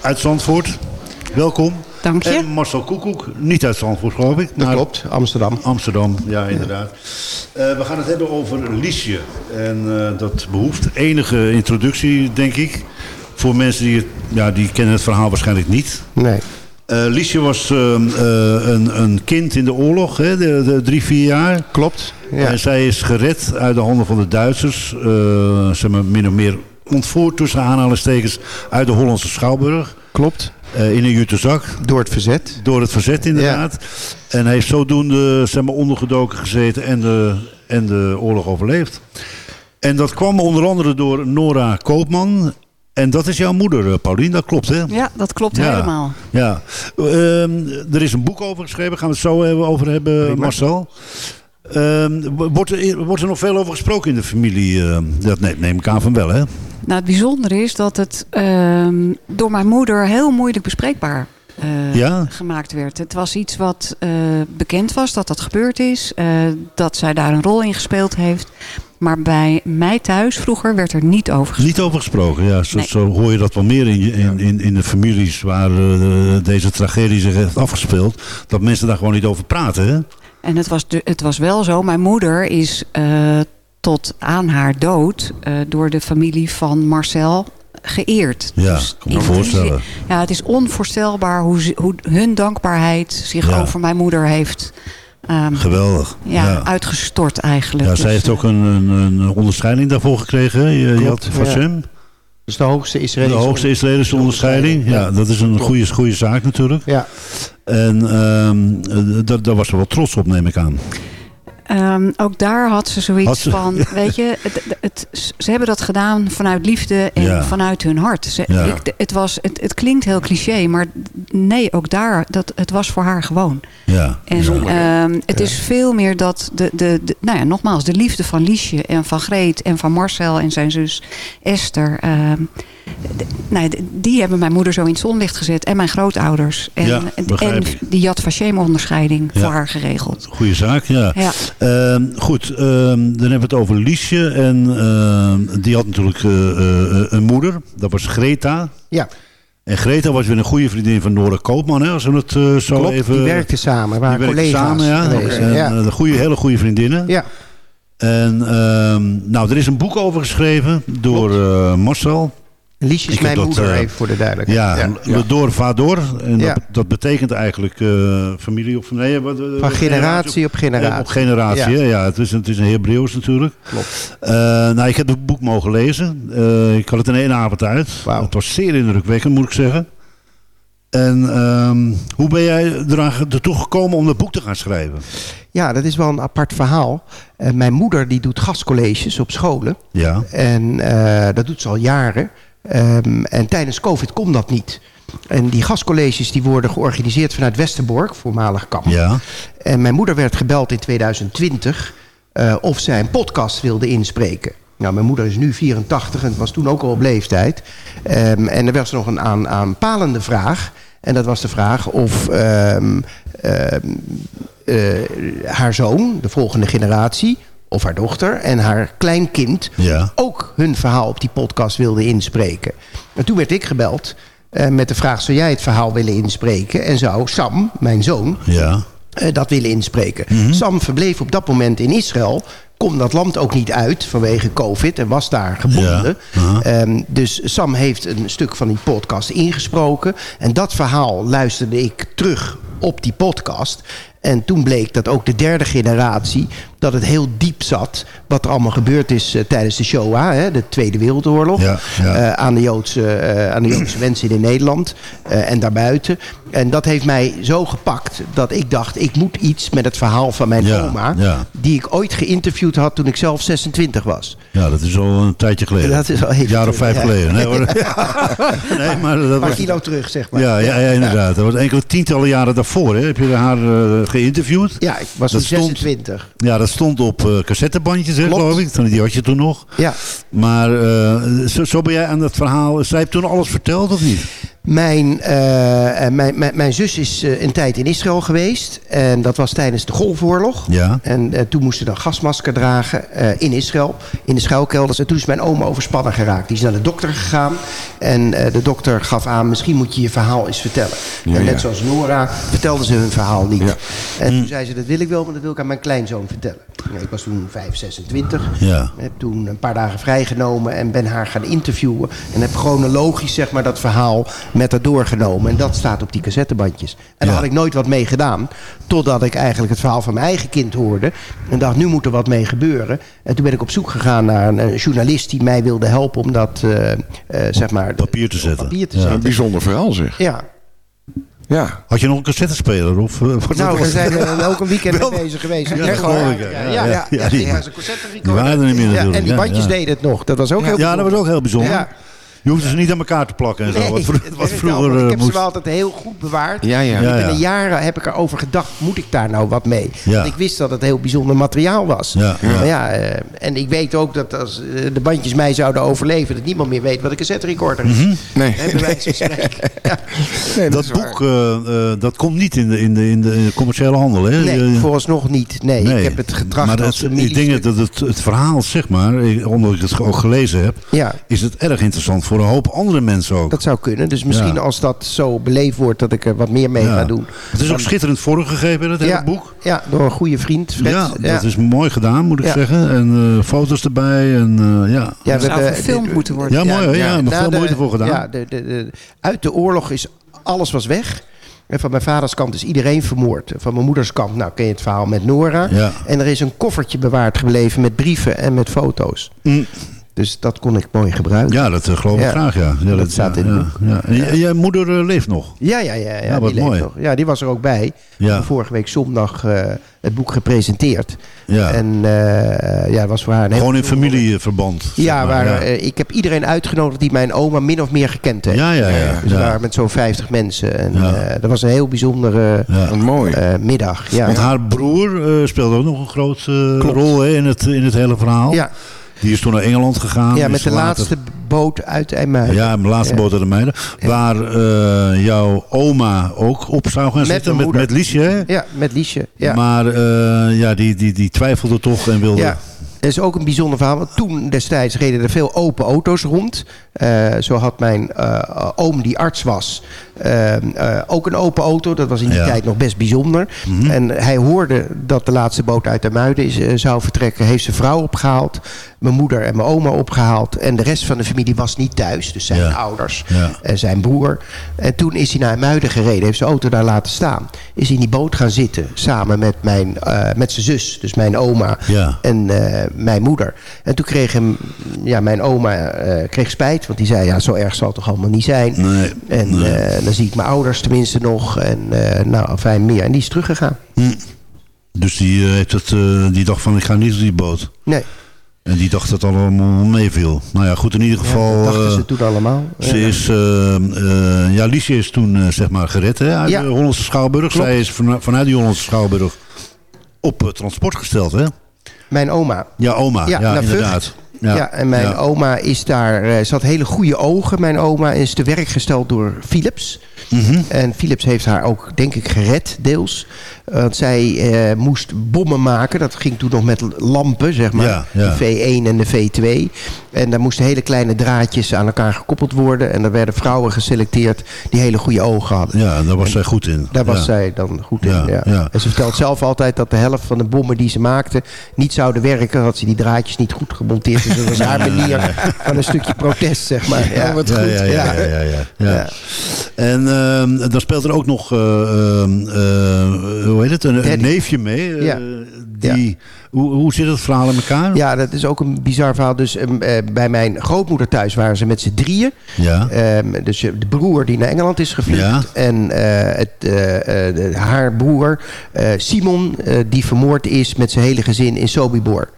uit Zandvoort. Welkom. Dank je. En Marcel Koekoek, niet uit Zandvoort geloof ik. Dat klopt, Amsterdam. Amsterdam, ja inderdaad. Eh, we gaan het hebben over Liesje. En eh, dat behoeft enige introductie, denk ik. Voor mensen die, het, ja, die kennen het verhaal waarschijnlijk niet. Nee. Eh, Liesje was ehm, eh, een, een kind in de oorlog, hè, de, de drie, vier jaar. Klopt, ja. En zij is gered uit de handen van de Duitsers. eh, zeg maar min of meer ontvoerd tussen aanhalingstekens uit de Hollandse Schouwburg. Klopt. Eh, in een jute zak. Door het verzet. Door het verzet inderdaad. En hij heeft zodoende zeg maar, ondergedoken gezeten en de, en de oorlog overleefd. En dat kwam onder andere door Nora Koopman. En dat is jouw moeder, eh, Paulien, dat klopt hè? Ja, dat klopt Ja. helemaal. Ja, Ehm, er is een boek over geschreven, gaan we het zo even over hebben, Marcel. Ehm, wordt, er, wordt er nog veel over gesproken in de familie? ehm, dat neem, neem ik aan van wel, hè? Nou, het bijzondere is dat het ehm, door mijn moeder heel moeilijk bespreekbaar eh, Ja? gemaakt werd. Het was iets wat eh, bekend was, dat dat gebeurd is. eh, dat zij daar een rol in gespeeld heeft. Maar bij mij thuis vroeger werd er niet over gesproken. Niet over gesproken, ja. Zo, Nee. zo hoor je dat wel meer in, in, in, in de families waar deze tragedie zich heeft afgespeeld. Dat mensen daar gewoon niet over praten, hè? En het was, de, het was wel zo, mijn moeder is eh, tot aan haar dood eh, door de familie van Marcel geëerd. Ja, Dus kan me voorstellen. Ja, het is onvoorstelbaar hoe, ze- hoe hun dankbaarheid zich Ja. over mijn moeder heeft ehm, Geweldig. ja, ja. uitgestort eigenlijk. Ja, zij Dus, heeft ook een, een, een onderscheiding daarvoor gekregen. Je, had van ja. Is de hoogste De Israëlische... hoogste Israëlische onderscheiding. Ja, dat is een goede, goede zaak natuurlijk. Ja. En eh, daar, daar was ze wel trots op, neem ik aan. Ehm, ook daar had ze zoiets Had ze- van, weet je, het, het, ze hebben dat gedaan vanuit liefde en Ja. vanuit hun hart. Ze, Ja. ik, het, was, het, het klinkt heel cliché, maar nee, ook daar, dat, het was voor haar gewoon. Ja, En ehm, het is veel meer dat, de, de, de, nou ja, nogmaals, de liefde van Liesje en van Greet en van Marcel en zijn zus Esther. ehm, nou, die hebben mijn moeder zo in het zonlicht gezet en mijn grootouders. En, Ja, en die Yad Vashem onderscheiding Ja. voor haar geregeld. Goeie zaak, ja. Ja. Ehm, goed, ehm, dan hebben we het over Liesje. En ehm, die had natuurlijk eh, eh, een moeder. Dat was Greta. Ja. En Greta was weer een goede vriendin van Nora Koopman. Hè, als we het eh, zo Klopt, even... die werkten samen, Die waren werkten collega's samen, ja. En, goede, hele goede vriendinnen. Ja. En ehm, nou, er is een boek over geschreven door eh, Marcel. Liesje is mijn dat, moeder, eh, even voor de duidelijkheid. Ja, Ja, ja. Le Door Vador. En Ja. dat, dat betekent eigenlijk eh, familie of... Nee, wat, eh, Van generatie op generatie. Ja, op generatie, Ja. Het is, het is een Hebreeuws natuurlijk. Klopt. Eh, nou, ik heb het boek mogen lezen. Eh, ik had het in één avond uit. Het was zeer indrukwekkend, moet ik zeggen. En ehm, hoe ben jij eraan ertoe gekomen om dat boek te gaan schrijven? Ja, dat is wel een apart verhaal. Eh, mijn moeder die doet gastcolleges op scholen. Ja. En eh, dat doet ze al jaren. Ehm, en tijdens COVID kon dat niet. En die gastcolleges die worden georganiseerd vanuit Westerbork, voormalig kamp. Ja. En mijn moeder werd gebeld in 2020 eh, of zij een podcast wilde inspreken. Nou, mijn moeder is nu 84 en was toen ook al op leeftijd. Ehm, en er was nog een aan, aanpalende vraag. En dat was de vraag of ehm, eh, haar zoon, de volgende generatie, of haar dochter en haar kleinkind Ja. ook hun verhaal op die podcast wilden inspreken. En toen werd ik gebeld eh, met de vraag: zou jij het verhaal willen inspreken? En zou Sam, mijn zoon, Ja. eh, dat willen inspreken. Mhm. Sam verbleef op dat moment in Israël. Kon dat land ook niet uit vanwege COVID en was daar gebonden. Ja, aha. Ehm, dus Sam heeft een stuk van die podcast ingesproken. En dat verhaal luisterde ik terug op die podcast. En toen bleek dat ook de derde generatie... dat het heel diep zat wat er allemaal gebeurd is eh, tijdens de Shoah... Hè, de Tweede Wereldoorlog... Ja, ja. eh, aan, de Joodse, eh, aan de Joodse mensen in Nederland en daarbuiten. En dat heeft mij zo gepakt dat ik dacht... ik moet iets met het verhaal van mijn Ja, oma... die ik ooit geïnterviewd had toen ik zelf 26 was. Ja, dat is al een tijdje geleden. Dat is al even Een jaar of vijf geleden. Nee, hoor. nee, maar dat Een kilo terug, zeg maar. Ja, ja, ja, inderdaad. Dat was enkele tientallen jaren daarvoor. Hè. Heb je haar geïnterviewd? Ja, ik was Dat toen stond- 26. Ja, dat stond op eh cassettebandjes, hè, geloof ik. Die had je toen nog. Ja. Maar eh, zo, zo ben jij aan dat verhaal... Zij heeft toen alles verteld, of niet? Mijn, eh, eh, mijn, mijn, mijn zus is eh, een tijd in Israël geweest. En dat was tijdens de Golfoorlog. Ja. En toen moest ze dan gasmasker dragen in Israël, in de schuilkelders. En toen is mijn oma overspannen geraakt. Die is naar de dokter gegaan. En de dokter gaf aan, misschien moet je je verhaal eens vertellen. Ja, en net ja. zoals Nora vertelde ze hun verhaal niet. Ja. En toen zei ze, dat wil ik wel, maar dat wil ik aan mijn kleinzoon vertellen. Ik was toen 5, 26. Ja. Heb toen een paar dagen vrijgenomen en ben haar gaan interviewen. En heb chronologisch zeg maar, dat verhaal met haar doorgenomen. En dat staat op die cassettebandjes. En daar Ja. had ik nooit wat mee gedaan. Totdat ik eigenlijk het verhaal van mijn eigen kind hoorde. En dacht, nu moet er wat mee gebeuren. En toen ben ik op zoek gegaan naar een, een journalist die mij wilde helpen om dat eh, eh, zeg maar, Papier te zetten. papier te Ja. Een bijzonder verhaal zeg. Ja, Ja. Had je nog een cassettespeler? Of, eh, nou, we zijn er ook een weekend mee bezig geweest. Ja, dat Echt ik, ja. Ja, Ja, ja, ja, ja. ja, ja, die- waren er niet meer en die bandjes ja. deden het nog. Dat was ook heel Ja, dat was ook heel bijzonder. Je hoefde ze niet aan elkaar te plakken en zo. Nee, wat, vro- het wat werkt vroeger allemaal. eh, Ik heb moest. ze wel altijd heel goed bewaard. Ja, ja. Ik Ja, er jaren heb ik erover gedacht, moet ik daar nou wat mee? Ja. Want ik wist dat het heel bijzonder materiaal was. Ja, ja. Maar ja, eh, en ik weet ook dat als eh, de bandjes mij zouden overleven... dat niemand meer weet wat een cassette recorder is. Nee. Hè, bij wijze van spreken. Ja. nee Dat waar. boek, eh, eh, dat komt niet in de, in de, in de, de commerciële handel, hè? Nee, vooralsnog niet. Nee, ik heb het getracht maar dat, ik denk dat het, het verhaal, zeg maar, ik- omdat ik het ook gelezen heb, Ja, is het erg interessant voor een hoop andere mensen ook. dat zou kunnen. Dus misschien Ja. als dat zo beleefd wordt... dat ik er wat meer mee Ja. ga doen. Het is ook schitterend vormgegeven, dat hele Ja, boek. ja, door een goede vriend, Fred. ja, dat is mooi gedaan, moet ik Ja. zeggen. En eh, foto's erbij. En, eh, ja. Ja, Dat zou verfilmd moeten worden. ja, mooi. Ja, Ja, ja, na veel de- moeite voor gedaan. Ja, de, de, de- uit de oorlog is alles was weg. En van mijn vaders kant is iedereen vermoord. Van mijn moeders kant, nou ken je het verhaal met Nora. Ja. En er is een koffertje bewaard gebleven met brieven en met foto's. Mm. Dus dat kon ik mooi gebruiken. Ja, dat eh, geloof ik Ja. graag, ja. ja Dat staat ja, in ja, ja. En Jij moeder eh, leeft nog? Ja, ja, ja. ja, Ja, die wat leeft mooi. nog. Ja, die was er ook bij. Vorige week zondag eh, het boek gepresenteerd. Ja. En eh, ja, het was voor haar Gewoon in familieverband. zeg Ja, maar, eh, ik heb iedereen uitgenodigd die mijn oma min of meer gekend heeft. Ja, ja, ja. Dus waren met zo'n 50 mensen. En Ja. eh, dat was een heel bijzondere mooi. eh, middag. Ja. Want haar broer eh, speelde ook nog een grote rol hè, in, het, in het hele verhaal. ja, Die is toen naar Engeland gegaan. ja, met de later- laatste boot uit IJmuiden. Ja, mijn laatste boot uit de Meiden. Waar eh, jouw oma ook op zou gaan zitten. Met, met Liesje, hè? Ja, met Liesje. Ja. Maar eh, ja, die, die, die twijfelde toch en wilde... Ja. Dat is ook een bijzonder verhaal. Want toen destijds reden er veel open auto's rond. Eh, zo had mijn eh, oom, die arts was, eh, eh, ook een open auto. Dat was in die Ja. tijd nog best bijzonder. Mhm. En hij hoorde dat de laatste boot uit de Muiden is, zou vertrekken. Heeft zijn vrouw opgehaald. Mijn moeder en mijn oma opgehaald. En de rest van de familie was niet thuis. Dus zijn Ja. ouders Ja. en zijn broer. En toen is hij naar Muiden gereden. Heeft zijn auto daar laten staan. Is hij in die boot gaan zitten. Samen met, mijn, met zijn zus. Dus mijn oma en mijn moeder. En toen kreeg hem, ja, mijn oma kreeg spijt. Want die zei, ja, zo erg zal het toch allemaal niet zijn. Nee. En nee. eh, dan zie ik mijn ouders tenminste nog. En eh, nou, fijn meer. En die is teruggegaan. Dus die, eh, heeft het, die dacht van, ik ga niet op die boot. Nee. En die dacht dat het allemaal meeviel. Nou ja, goed, in ieder geval... dat dachten ze toen allemaal. Ze Ja. is, eh, eh, ja, Liesje is toen zeg maar gered hè, uit Ja. de Hollandse Schouwburg. Klopt. Zij is van, vanuit die Hollandse Schouwburg op transport gesteld, hè? Mijn oma. Ja, oma. Ja, inderdaad. Ja. en mijn Ja. oma is daar... eh, ze had hele goede ogen. Mijn oma is te werk gesteld door Philips. Mhm. En Philips heeft haar ook, denk ik, gered, deels. Want zij eh, moest bommen maken. Dat ging toen nog met lampen, zeg maar. Ja, ja. De V1 en de V2. En daar moesten hele kleine draadjes aan elkaar gekoppeld worden. En daar werden vrouwen geselecteerd die hele goede ogen hadden. Ja, daar was zij goed in. Daar was Ja. zij dan goed in. En ze vertelt zelf altijd dat de helft van de bommen die ze maakte niet zouden werken. Had ze die draadjes niet goed gemonteerd. Dus dat was haar manier van een stukje protest, zeg maar. Ja, wat goed. ja, ja, ja, ja, ja, ja. Ja. En ehm, dan speelt er ook nog, eh, ehm, eh, hoe heet het, een, neefje mee. eh, die, hoe, hoe zit het verhaal in elkaar? Ja, dat is ook een bizar verhaal. Dus ehm, eh, bij mijn grootmoeder thuis waren ze met z'n drieën. Ja. Ehm, dus eh, de broer die naar Engeland is gevlucht. Ja. En het, de- haar broer Simon, die vermoord is met zijn hele gezin in Sobibor.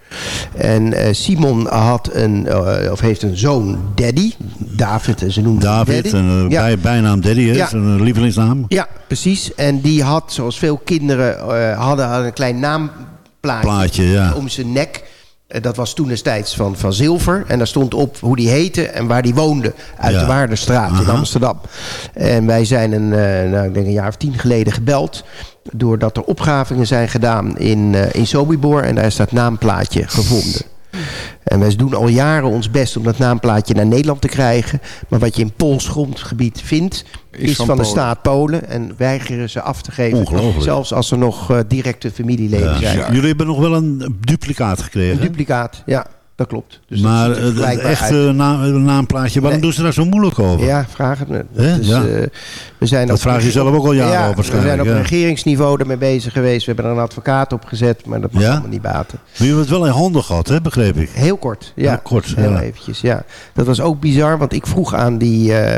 En eh, Simon had een, eh, of heeft een zoon, Daddy. David, en ze noemen hem David, Daddy. eh, Ja. bij, bijnaam Daddy, hè? Ja. zijn lievelingsnaam. Ja, precies. En die had, zoals veel kinderen eh, hadden, een klein naamplaatje Plaatje, ja. om zijn nek. Eh, Dat was toen destijds van, van zilver. En daar stond op hoe die heette en waar die woonde. Uit Ja. de Waarderstraat in. Amsterdam. En wij zijn een, eh, nou, ik denk een jaar of tien geleden gebeld. Doordat er opgravingen zijn gedaan in, eh, in Sobibor. En daar is dat naamplaatje gevonden. En wij doen al jaren ons best om dat naamplaatje naar Nederland te krijgen. Maar wat je in Pools grondgebied vindt, Is is, van van, de staat Polen. En weigeren ze af te geven. Ongelooflijk. Zelfs als er nog eh, directe familieleden Ja. zijn. Jullie hebben nog wel een duplicaat gekregen. Een duplicaat, ja, dat klopt. Dus dat maar ziet er het echte naam, naamplaatje, waarom Nee. doen ze daar zo moeilijk over? Ja, vraag het me. Dat, is, Ja. eh, we zijn Dat op- vraag je zelf ook al jaren ja, al waarschijnlijk, We zijn op ja. regeringsniveau ermee bezig geweest. We hebben er een advocaat op gezet, maar dat mag Ja? allemaal niet baten. Maar jullie hebben het wel in handen gehad, hè, begreep ik. Heel kort, ja. Heel kort, Heel eventjes, ja. Dat was ook bizar, want ik vroeg aan die... eh,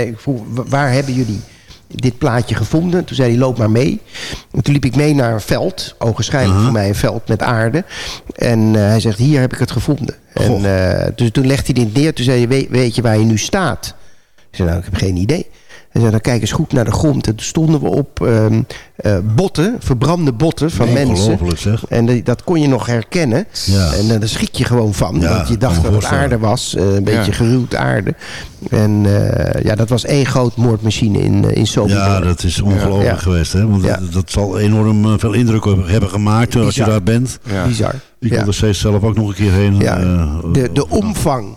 eh, ik vroeg, "Wa- waar hebben jullie dit plaatje gevonden? Toen zei hij, loop maar mee. En toen liep ik mee naar een veld, ogenschijnlijk voor mij een veld met aarde. En eh, hij zegt, hier heb ik het gevonden. En eh, dus toen legde hij dit neer, toen zei hij, weet, weet je waar je nu staat? Ik zei, nou, ik heb geen idee. Hij zei, dan kijk eens goed naar de grond. En toen stonden we op ehm, eh, botten, verbrande botten van mensen. Ongelooflijk, zeg. En dat kon je nog herkennen. Ja. En eh, daar schrik je gewoon van. Ja, want je dacht dat het aarde was. eh, een beetje Ja. geruwd aarde. En eh, ja, dat was één groot moordmachine in, in Sobibor. Ja, dat is ongelooflijk Ja. geweest, hè? Want Ja. dat, dat zal enorm veel indruk hebben gemaakt eh, als je Bizar. daar bent. Ja. Bizar. Ik Ja. wil er steeds zelf ook nog een keer heen. Ja. eh, De, de omvang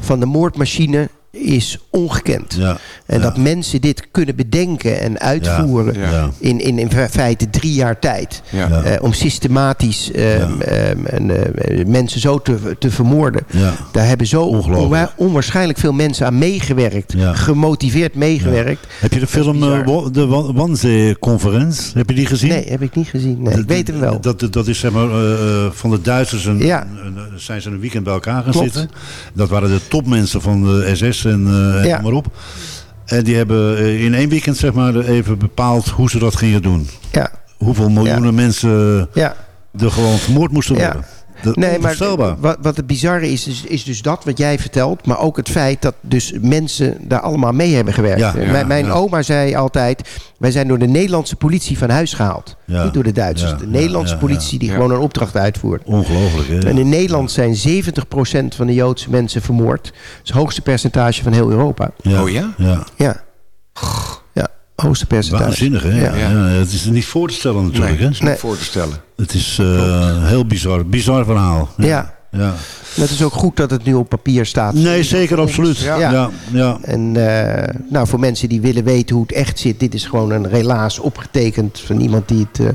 van de moordmachine is ongekend. Ja. En Ja. dat mensen dit kunnen bedenken en uitvoeren Ja. Ja. In, in, in feite drie jaar tijd. Ja. Ja. Eh, om systematisch en, eh, mensen zo te, te vermoorden. Ja. Daar hebben zo Ongelooflijk. onwa- onwaarschijnlijk veel mensen aan meegewerkt. Ja. Gemotiveerd meegewerkt. Heb je de film de Wa- Wannsee-conference? Heb je die gezien? Nee, heb ik niet gezien. Nee, ik weet hem wel. Dat, dat, is zeg maar van de Duitsers een, Ja. een- een- zijn ze een weekend bij elkaar gaan Klopt. zitten. Dat waren de topmensen van de SS en, eh, Ja. maar op. En die hebben eh, in één weekend zeg maar even bepaald hoe ze dat gingen doen. Ja, Hoeveel miljoenen mensen ja. er gewoon vermoord moesten worden. Nee, maar wat, wat het bizarre is, is, is dus dat wat jij vertelt. Maar ook het feit dat dus mensen daar allemaal mee hebben gewerkt. Ja, ja, mijn ja. oma zei altijd... wij zijn door de Nederlandse politie van huis gehaald. Ja. Niet door de Duitsers. Ja, de Nederlandse ja, politie die ja. gewoon een opdracht uitvoert. Ongelooflijk, hè? En in Nederland zijn 70% van de Joodse mensen vermoord. Dat is het hoogste percentage van heel Europa. Ja. Oh ja? Ja. Ja. Ja, hoogste percentage. Waanzinnig, hè? Ja. Ja. Ja, het is niet voor te stellen natuurlijk, Nee, hè? niet Nee. voor te stellen. Het is eh, heel bizar. Bizar verhaal. Ja. ja. Het is ook goed dat het nu op papier staat. Nee, zeker, absoluut. Ja. Ja. Ja, ja. En eh, nou, voor mensen die willen weten hoe het echt zit, dit is gewoon een relaas opgetekend van iemand die het eh,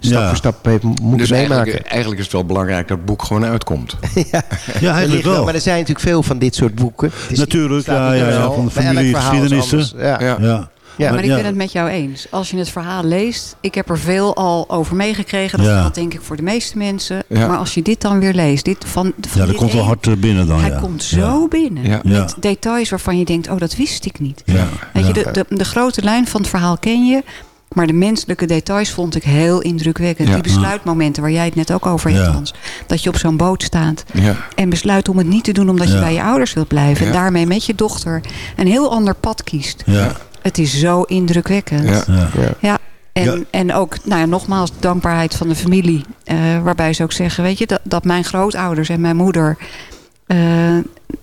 stap Ja. voor stap heeft moeten Dus meemaken. eigenlijk, eigenlijk is het wel belangrijk dat het boek gewoon uitkomt. ja, Ja, eigenlijk ligt wel. Maar er zijn natuurlijk veel van dit soort boeken. Natuurlijk, ja, ja, ja, van familiegeschiedenissen. Ja. Ja. Ja. Maar ik ben het met jou eens. Als je het verhaal leest, ik heb er veel al over meegekregen. Dat Ja. geldt denk ik voor de meeste mensen. Ja. Maar als je dit dan weer leest, dit van, van Ja, dat dit komt wel hard eh, binnen dan, Hij ja. komt zo binnen. Ja. Ja. Met details waarvan je denkt, oh dat wist ik niet. Ja. Weet ja. je, de, de, de grote lijn van het verhaal ken je. Maar de menselijke details vond ik heel indrukwekkend. Ja. Die besluitmomenten waar jij het net ook over hebt, Ja. Hans. Dat je op zo'n boot staat Ja. en besluit om het niet te doen omdat je bij je ouders wilt blijven. En daarmee met je dochter een heel ander pad kiest. Het is zo indrukwekkend. Ja. Ja. Ja. En, Ja. en ook, nou ja, nogmaals, dankbaarheid van de familie. eh, waarbij ze ook zeggen, weet je, dat, dat mijn grootouders en mijn moeder... eh,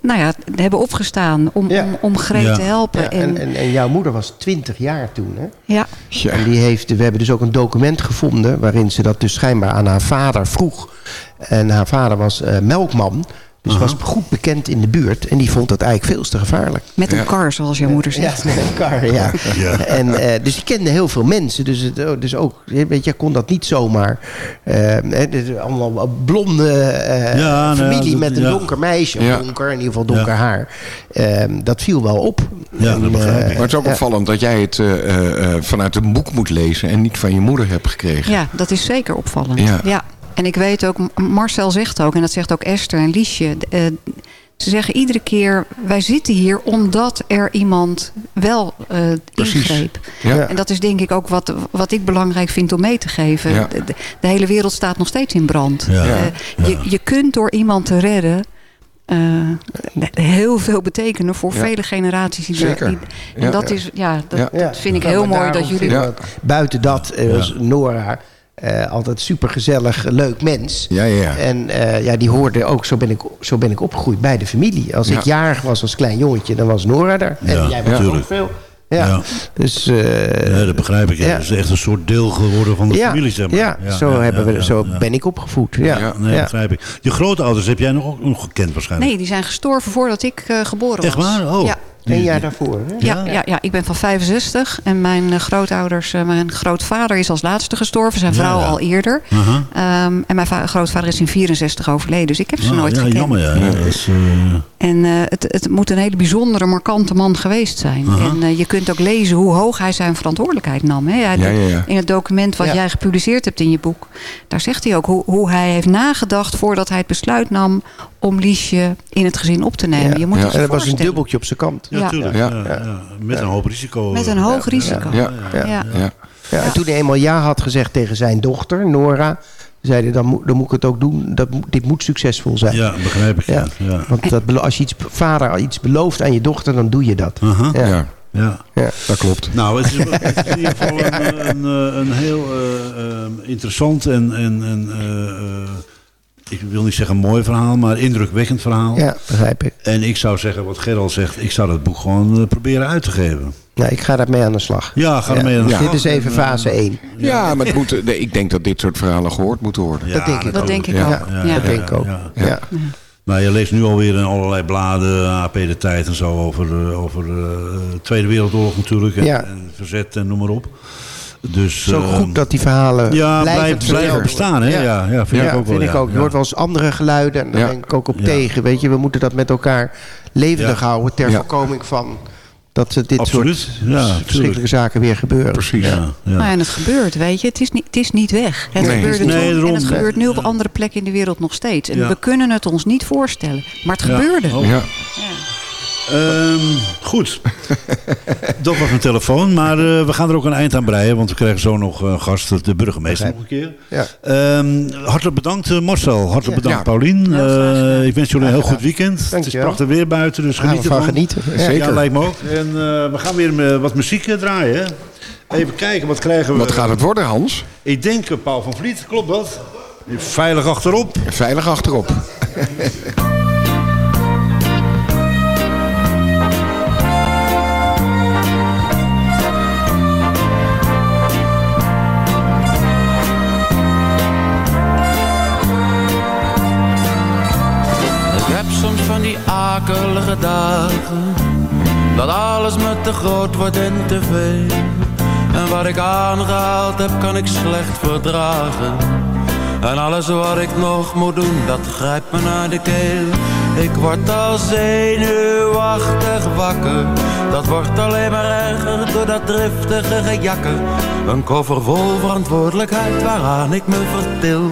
nou ja, hebben opgestaan om, Ja. om, om Greet Ja. te helpen. Ja, en, en, en jouw moeder was 20 jaar toen, hè? ja, Ja. En die heeft, we hebben dus ook een document gevonden... waarin ze dat dus schijnbaar aan haar vader vroeg. En haar vader was eh, melkman. Dus was goed bekend in de buurt. En die vond dat eigenlijk veel te gevaarlijk. met een Ja. kar, zoals jouw moeder zegt. Ja, met elkaar, ja. Ja. En, eh, dus die kende heel veel mensen. Dus, het, oh, dus ook, weet je, kon dat niet zomaar. hè, dus allemaal blonde eh, Ja, nou familie dat- met een ja. donker meisje. Ja. Donker, in ieder geval donker Ja. haar. Ehm, dat viel wel op. Ja, En, dat begrijp ik. Maar het is ook ja. opvallend dat jij het eh, eh, eh, vanuit een boek moet lezen en niet van je moeder hebt gekregen. Ja, dat is zeker opvallend. Ja. En ik weet ook, Marcel zegt ook, en dat zegt ook Esther en Liesje... eh, ze zeggen iedere keer, wij zitten hier omdat er iemand wel eh ingreep. Ja. En dat is denk ik ook wat, wat ik belangrijk vind om mee te geven. Ja. De, de- de hele wereld staat nog steeds in brand. Ja. Eh, je, je kunt door iemand te redden... eh, heel veel betekenen voor Ja. vele generaties. Die Zeker. die- en Ja. dat, is, ja, dat, Ja. dat vind ik heel mooi dat jullie... Buiten dat Nora eh, altijd supergezellig, leuk mens. Ja, ja. En eh, ja, die hoorde ook, zo ben, ik, zo ben ik opgegroeid bij de familie. Als Ja. ik jarig was als klein jongetje, dan was Nora daar. En Ja, jij was ook natuurlijk. veel. Ja. Ja. Dus, eh, Ja, dat begrijp ik. Ja. Ja. Het is echt een soort deel geworden van de ja, familie, zeg maar. ja, zo, hebben we, ja, zo ja. ben ik opgevoed. Ja. Ja. Nee, Ja. begrijp ik. Je grootouders heb jij nog, ook nog gekend waarschijnlijk? Nee, die zijn gestorven voordat ik eh, geboren Echt was. waar? Oh. Ja. Een jaar daarvoor. Hè? Ja, ja. Ja, ik ben van 65 en mijn eh, grootouders, eh, mijn grootvader is als laatste gestorven, zijn Ja, vrouw ja. al eerder. Aha. Ehm, en mijn va- grootvader is in 64 overleden, dus ik heb ze Ah, nooit ja, gekend. jammer ja. Dat is, eh, En eh, het, het moet een hele bijzondere, markante man geweest zijn. Aha. En eh, je kunt ook lezen hoe hoog hij zijn verantwoordelijkheid nam. Hè? Hij- Ja, ja, ja. In het document wat Ja. jij gepubliceerd hebt in je boek. Daar zegt hij ook hoe, hoe hij heeft nagedacht voordat hij het besluit nam om Liesje in het gezin op te nemen. Ja. Je moet Ja. het je En dat was een dubbeltje op zijn kant. Ja, Ja. tuurlijk. Ja. Ja. Ja, Met een hoog risico. Met een hoog risico. Ja. Ja. Ja. Ja. Ja, en toen hij eenmaal ja had gezegd tegen zijn dochter, Nora... zei hij, dan, moet, dan moet ik het ook doen. Dat, dit moet succesvol zijn. Ja, begrijp ik. Ja. Ja. Ja. Want dat, als je iets, vader iets belooft aan je dochter, dan doe je dat. Ja. Ja. Ja. Ja. dat klopt. Nou, het is, het is in ieder geval een, een, een, heel eh, eh, interessant en, en, en eh, eh, ik wil niet zeggen mooi verhaal, maar indrukwekkend verhaal. Ja, begrijp ik. En ik zou zeggen, wat Gerald zegt, ik zou dat boek gewoon eh, proberen uit te geven. Nou, ik ga daarmee aan de slag. Ja, ga ermee aan de Ja. slag. Dit is even En, eh, fase 1. Ja, maar het moet, nee, ik denk dat dit soort verhalen gehoord moeten worden. ja, dat denk ik Dat ook. denk ik Ja, ook. ja, Ja. dat denk ik ook. ja. Ja. Nou, je leest nu alweer in allerlei bladen, AP de Tijd en zo, over, eh, over de Tweede Wereldoorlog natuurlijk. En, Ja. en verzet en noem maar op. Dus, Zo eh, goed dat die verhalen Ja, blijven bestaan. Hè? Ja. Ja. Ja, vind Ja, ik ook wel. vind ik ja. ook. Je Ja. hoort wel eens andere geluiden en daar Ja. ben ik ook op Ja. tegen. Weet je, we moeten dat met elkaar levendig Ja. houden ter Ja. voorkoming van dat ze dit Absoluut. soort Ja, verschrikkelijke tuurlijk. zaken weer gebeuren. Precies. Ja, ja. Nou, en het gebeurt, weet je. Het is niet, het is niet weg. Het Nee. gebeurde Nee, en het gebeurt nu op Ja. andere plekken in de wereld nog steeds. En Ja. we kunnen het ons niet voorstellen. Maar het Ja. gebeurde. Oh. Ehm, goed. Dat was mijn telefoon. Maar eh, we gaan er ook een eind aan breien. Want we krijgen zo nog een gast, de burgemeester, nog een keer. Ja. Ehm, hartelijk bedankt eh, Marcel. Hartelijk Ja. bedankt Ja. Paulien. Eh, ik wens jullie een heel goed weekend. Het is prachtig weer buiten. Dus geniet van ervan. genieten. Ja. Zeker. Ja, lijkt me ook. En eh, we gaan weer eh, wat muziek eh, draaien. Even kijken, wat krijgen we? Wat gaat het worden, Hans? Ik denk eh, Paul van Vliet, klopt dat? Veilig achterop. Veilig achterop. Ik heb soms van die akelige dagen Dat alles me te groot wordt en te veel. En wat ik aangehaald heb kan ik slecht verdragen. En alles wat ik nog moet doen dat grijpt me naar de keel Ik word al zenuwachtig wakker Dat wordt alleen maar erger door dat driftige gejakker Een koffer vol verantwoordelijkheid waaraan ik me vertil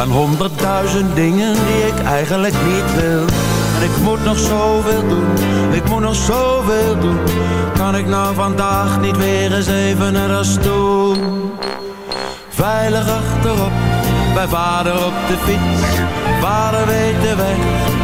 En honderdduizend dingen die ik eigenlijk niet wil En ik moet nog zoveel doen, ik moet nog zoveel doen. Kan ik nou vandaag niet weer eens even naar als toen? Veilig achterop, bij vader op de fiets. Vader weet de weg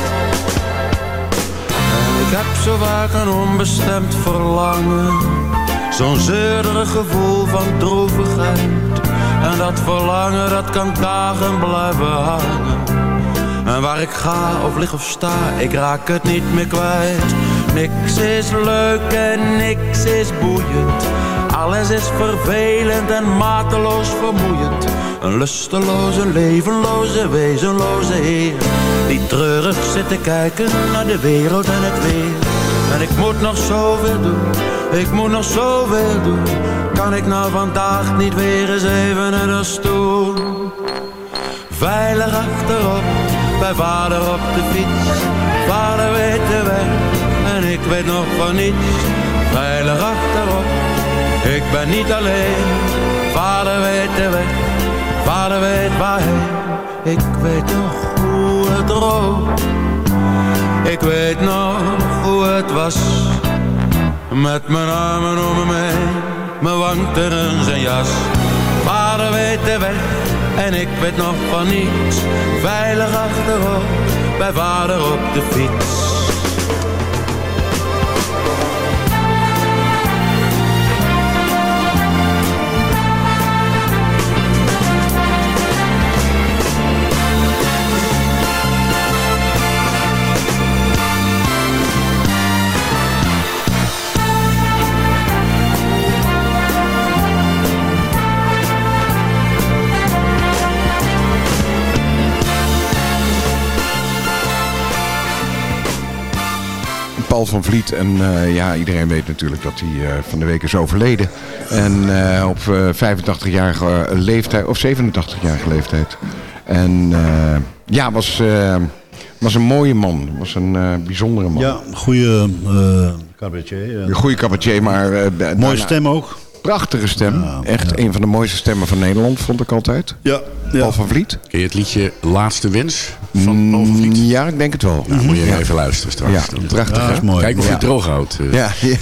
Ik heb zo vaak een onbestemd verlangen. Zo'n zeurderig gevoel van droevigheid. En dat verlangen, dat kan dagen blijven hangen. En waar ik ga of lig of sta, ik raak het niet meer kwijt. Niks is leuk en niks is boeiend. Alles is vervelend en mateloos vermoeiend. Een lusteloze, levenloze, wezenloze heer. Die treurig zit te kijken naar de wereld en het weer. En ik moet nog zoveel doen, ik moet nog zoveel doen. Kan ik nou vandaag niet weer eens even naar de stoel? Veilig achterop, bij vader op de fiets. Vader weet de weg en ik weet nog van niets. Veilig achterop, ik ben niet alleen. Vader weet de weg, vader weet waarheen. Ik weet nog hoe het rook. Ik weet nog hoe het was. Met mijn armen om me heen, mijn wang zijn jas. Vader weet de weg en ik weet nog van niets. Veilig achterop, bij vader op de fiets. Van Vliet. En eh, ja, iedereen weet natuurlijk dat hij eh, van de week is overleden. En eh, op 85-jarige leeftijd, of 87-jarige leeftijd. En ja, was, was een mooie man. Was een bijzondere man. Ja, goede cabaretier. Een goede cabaretier, maar... Mooie stem ook. Prachtige stem. Echt een van de mooiste stemmen van Nederland, vond ik altijd. Ja. Paul van Vliet. Ken je het liedje Laatste Wens van Paul van Vliet? Ja, ik denk het wel. Nou, moet je Ja. even luisteren straks. Ja, Dan- prachtig. Ja, dat is mooi. Kijk of je Ja. het droog houdt. eh. Ja, ja.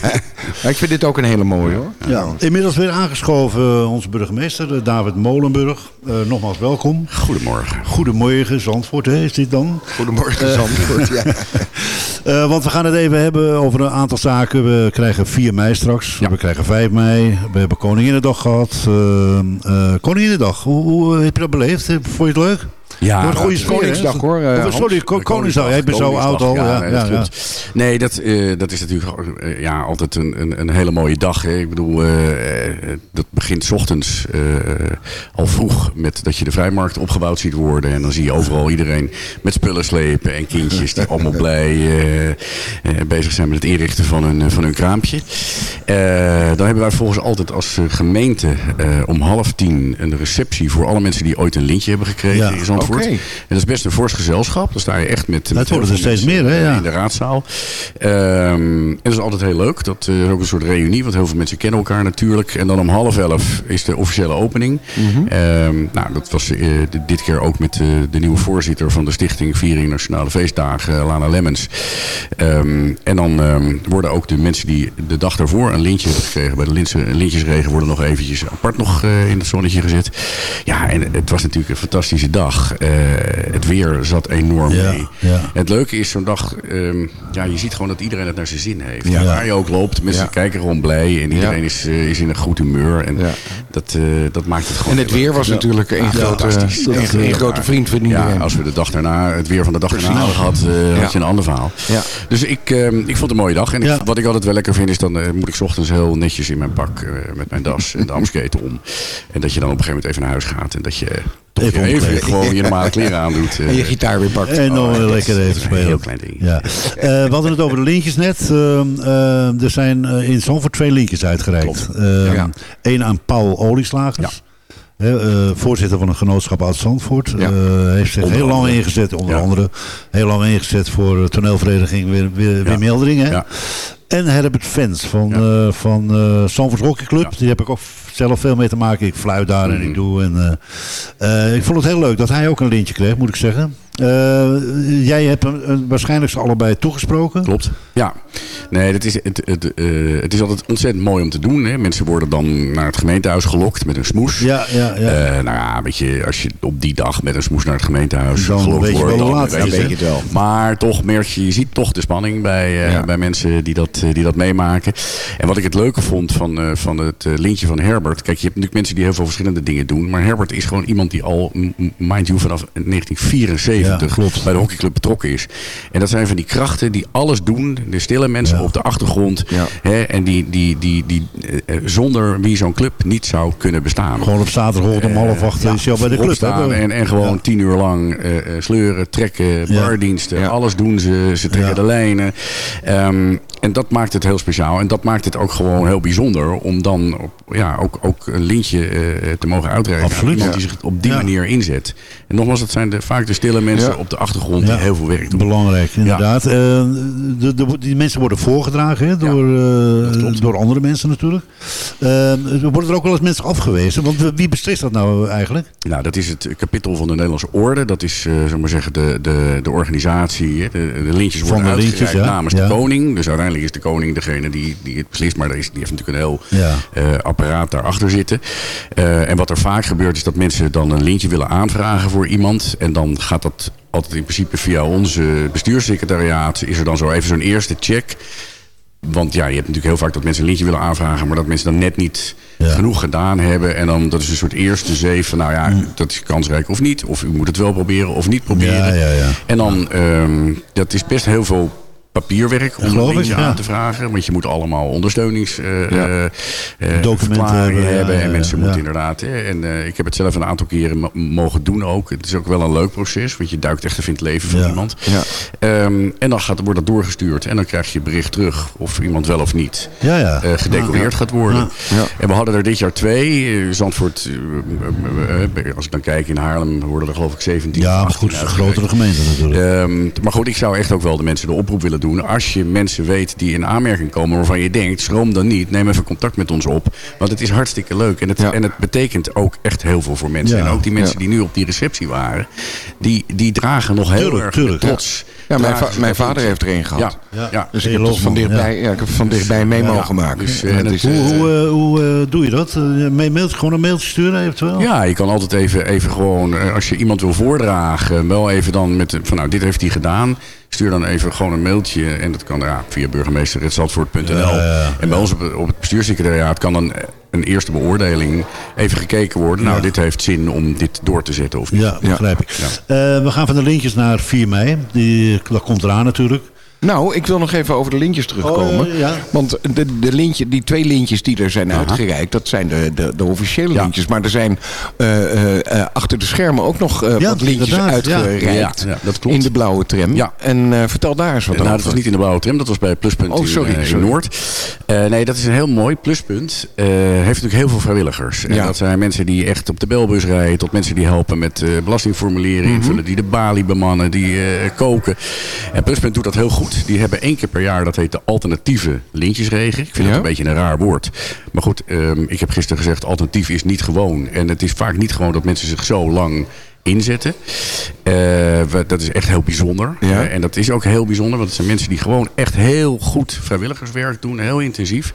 Maar ik vind dit ook een hele mooie hoor. Ja, inmiddels weer aangeschoven eh, onze burgemeester eh, David Molenburg. Eh, nogmaals welkom. Goedemorgen. Goedemorgen Zandvoort, hè, is dit dan? Goedemorgen Zandvoort. Ja. Eh, want we gaan het even hebben over een aantal zaken. We krijgen 4 mei straks. Ja. We krijgen 5 mei. We hebben Koninginnedag gehad. Eh eh, Koninginnedag, hoe, hoe heb je dat beleefd? Vond je het leuk? Ja, een goede? Koningsdag, hoor, eh, sorry, Ko- Koningsdag. Jij bent zo oud al. Ja, nee, ja. Nee, dat, eh, dat is natuurlijk eh, ja, altijd een, een, een hele mooie dag. Hè. Ik bedoel, eh, eh, dat begint 's ochtends eh, al vroeg met dat je de vrijmarkt opgebouwd ziet worden. En dan zie je overal iedereen met spullen slepen en kindjes die allemaal blij eh, eh, bezig zijn met het inrichten van hun, van hun kraampje. Eh, dan hebben wij volgens altijd als eh, gemeente eh, om half tien een receptie voor alle mensen die ooit een lintje hebben gekregen Ja, Zandvoort. En dat is best een fors gezelschap. Dan sta je echt met, met worden er steeds meer, hè, eh, ja. In de raadzaal. Ehm, en dat is altijd heel leuk. Dat eh, is ook een soort reunie. Want heel veel mensen kennen elkaar natuurlijk. En dan om half elf is de officiële opening. Mhm. Ehm, nou, dat was eh, dit keer ook met eh, de nieuwe voorzitter van de stichting Viering Nationale Feestdagen, Lana Lemmens. Ehm, en dan worden ook de mensen die de dag daarvoor een lintje hebben gekregen bij de lintjesregen worden nog eventjes apart nog eh, in het zonnetje gezet. Ja, en het was natuurlijk een fantastische dag. Eh, het weer zat enorm Ja, mee. ja. Het leuke is zo'n dag, ehm, ja, je ziet gewoon dat iedereen het naar zijn zin heeft. Ja. Waar je ook loopt, mensen Ja. kijken gewoon blij en iedereen Ja. is, eh, is in een goed humeur. En Ja. dat, eh, dat maakt het gewoon En het weer was Ja. natuurlijk een Ja, grote, een, grote vriend van iedereen. Ja, als we de dag daarna, het weer van de dag daarna hadden gehad, eh, Ja. had je een ander verhaal. Ja. Dus ik, ehm, ik vond het een mooie dag. En wat ik altijd wel lekker vind, is dan eh, moet ik 's ochtends heel netjes in mijn pak eh, met mijn das en de amsketen om. En dat je dan op een gegeven moment even naar huis gaat. En dat je Even Even, gewoon je normale kleren aandoet. eh. En je gitaar weer pakt. En dan Oh, lekker even spelen. heel klein ding. Ja. Eh, we hadden het over de lintjes net. Ehm, eh, er zijn eh, in Zandvoort twee lintjes uitgereikt. Eén Ja. aan Paul Olieslagers. Eh, voorzitter van een genootschap uit Zandvoort. Ja. Eh, heeft zich Onder heel lang ingezet, onder Ja. andere, heel lang ingezet voor toneelvereniging Wim, Wim, Heldering. Hè? En Herbert Fens van, Ja. eh van eh Zandvoort Hockey Club. Die heb ik ook zelf veel mee te maken. Ik fluit daar en ik doe. En, ik vond het heel leuk dat hij ook een lintje kreeg, moet ik zeggen. Eh, jij hebt hem eh, waarschijnlijk ze allebei toegesproken. Klopt. Ja. Nee, het is, het, het, eh, het is altijd ontzettend mooi om te doen. Hè. Mensen worden dan naar het gemeentehuis gelokt met een smoes. Ja, ja, ja. Eh, nou ja, weet je, als je op die dag met een smoes naar het gemeentehuis Dan gelokt weet je wordt, dan laat weet je het wel. Maar toch merk je, je ziet toch de spanning bij, Ja. bij mensen die dat, die dat meemaken. En wat ik het leuke vond van, van het lintje van Herbert. Kijk, je hebt natuurlijk mensen die heel veel verschillende dingen doen. Maar Herbert is gewoon iemand die al, mind you, vanaf 1974 Ja, klopt. bij de hockeyclub betrokken is. En dat zijn van die krachten die alles doen. De stille mensen op de achtergrond. Hè, en die, die, die, die, eh, eh, zonder wie zo'n club niet zou kunnen bestaan. Gewoon op zaterdagochtend om half acht is al bij de club. hè? En, en gewoon tien uur lang eh, eh, sleuren, trekken, bardiensten. Alles doen ze. Ze trekken de lijnen. Ehm, en dat maakt het heel speciaal. En dat maakt het ook gewoon heel bijzonder. Om dan op, ja, ook, ook een lintje eh, te mogen uitreiken. Absoluut. Iemand die zich op die Ja. manier inzet. En nogmaals, dat zijn de, vaak de stille mensen Ja. op de achtergrond die heel veel werk doen. Belangrijk, inderdaad. Eh, de, de, die mensen worden voorgedragen hè, door, eh, door andere mensen natuurlijk. Worden er ook wel eens mensen afgewezen? Want wie beslist dat nou eigenlijk? Nou, dat is het kapittel van de Nederlandse Orde. Dat is, zeg maar zeggen, de, de, de organisatie. De, de lintjes worden de uitgereikt lintjes, namens de koning. Dus uiteindelijk is de koning degene die, die het beslist. Maar daar is, die heeft natuurlijk een heel Ja. eh, apparaat daarachter zitten. Eh, en wat er vaak gebeurt is dat mensen dan een lintje willen aanvragen voor iemand. En dan gaat dat altijd in principe via onze bestuurssecretariaat. Is er dan zo even zo'n eerste check. Want ja, je hebt natuurlijk heel vaak dat mensen een lintje willen aanvragen... maar dat mensen dan net niet Ja. genoeg gedaan hebben. En dan, dat is een soort eerste zeef van... nou ja, dat is kansrijk of niet. Of u moet het wel proberen of niet proberen. Ja, ja, ja. En dan, ehm, dat is best heel veel papierwerk om ja. aan te vragen. Want je moet allemaal ondersteuningsverklaringen Documenten hebben, ja, hebben. En mensen moeten inderdaad... en eh, ik heb het zelf een aantal keren mo- mogen doen ook. Het is ook wel een leuk proces. Want je duikt echt even in het leven van iemand. Ja. Ehm, en dan gaat, wordt dat doorgestuurd. En dan krijg je bericht terug of iemand wel of niet eh, gedecoreerd gaat worden. Ja. En we hadden er dit jaar twee. Eh, Zandvoort, eh, eh, eh, als ik dan kijk in Haarlem, worden er geloof ik 17 Ja, of maar 18 goed, het is een uitgereikt. grotere gemeente natuurlijk. Ehm, maar goed, ik zou echt ook wel de mensen de oproep willen doen. Als je mensen weet die in aanmerking komen waarvan je denkt, schroom dan niet. Neem even contact met ons op. Want het is hartstikke leuk. En het, Ja. en het betekent ook echt heel veel voor mensen. Ja. En ook die mensen Ja. die nu op die receptie waren, die, die dragen nog heel Tuurlijk, erg tuurlijk, trots. Ja, mijn, va- vader heeft er een gehad. Ja, ja. Dus ik heb van dichtbij, ja. ik heb van dichtbij mee mogen maken. Dus, En eh, is, eh, Hoe, hoe, eh, hoe eh, doe je dat? Mee- gewoon een mailtje sturen eventueel? Ja, je kan altijd even, even gewoon, als je iemand wil voordragen, wel even dan met, van nou, dit heeft hij gedaan. Stuur dan even gewoon een mailtje en dat kan ja, via burgemeester.zandvoort.nl. Ja, ja, en bij ons op, op het bestuurssecretariaat kan dan een eerste beoordeling even gekeken worden. Nou, dit heeft zin om dit door te zetten of niet. Ja, begrijp ik. Eh, we gaan van de lintjes naar 4 mei. Die, dat komt eraan natuurlijk. Nou, ik wil nog even over de lintjes terugkomen. Oh, ja. Want de, de lintje, die twee lintjes die er zijn uitgereikt, dat zijn de, de, de officiële Ja. lintjes. Maar er zijn eh, eh, eh, achter de schermen ook nog eh, Ja, wat lintjes uitgereikt. Ja, ja, dat klopt. In de blauwe tram. Ja. En eh, vertel daar eens wat nou, over. dat was niet in de blauwe tram, dat was bij Pluspunt Oh, sorry, in, in sorry. Noord. Eh, nee, dat is een heel mooi pluspunt. Eh heeft natuurlijk heel veel vrijwilligers. En Ja. dat zijn mensen die echt op de belbus rijden, tot mensen die helpen met eh, belastingformulieren Mhm. invullen, die de balie bemannen, die eh, koken. En Pluspunt doet dat heel goed. Die hebben één keer per jaar, dat heet de alternatieve lintjesregen. Ik vind Ja. dat een beetje een raar woord. Maar goed, ehm, ik heb gisteren gezegd, alternatief is niet gewoon. En het is vaak niet gewoon dat mensen zich zo lang inzetten. Eh, we- dat is echt heel bijzonder. Ja. Eh, en dat is ook heel bijzonder, want het zijn mensen die gewoon echt heel goed vrijwilligerswerk doen, heel intensief.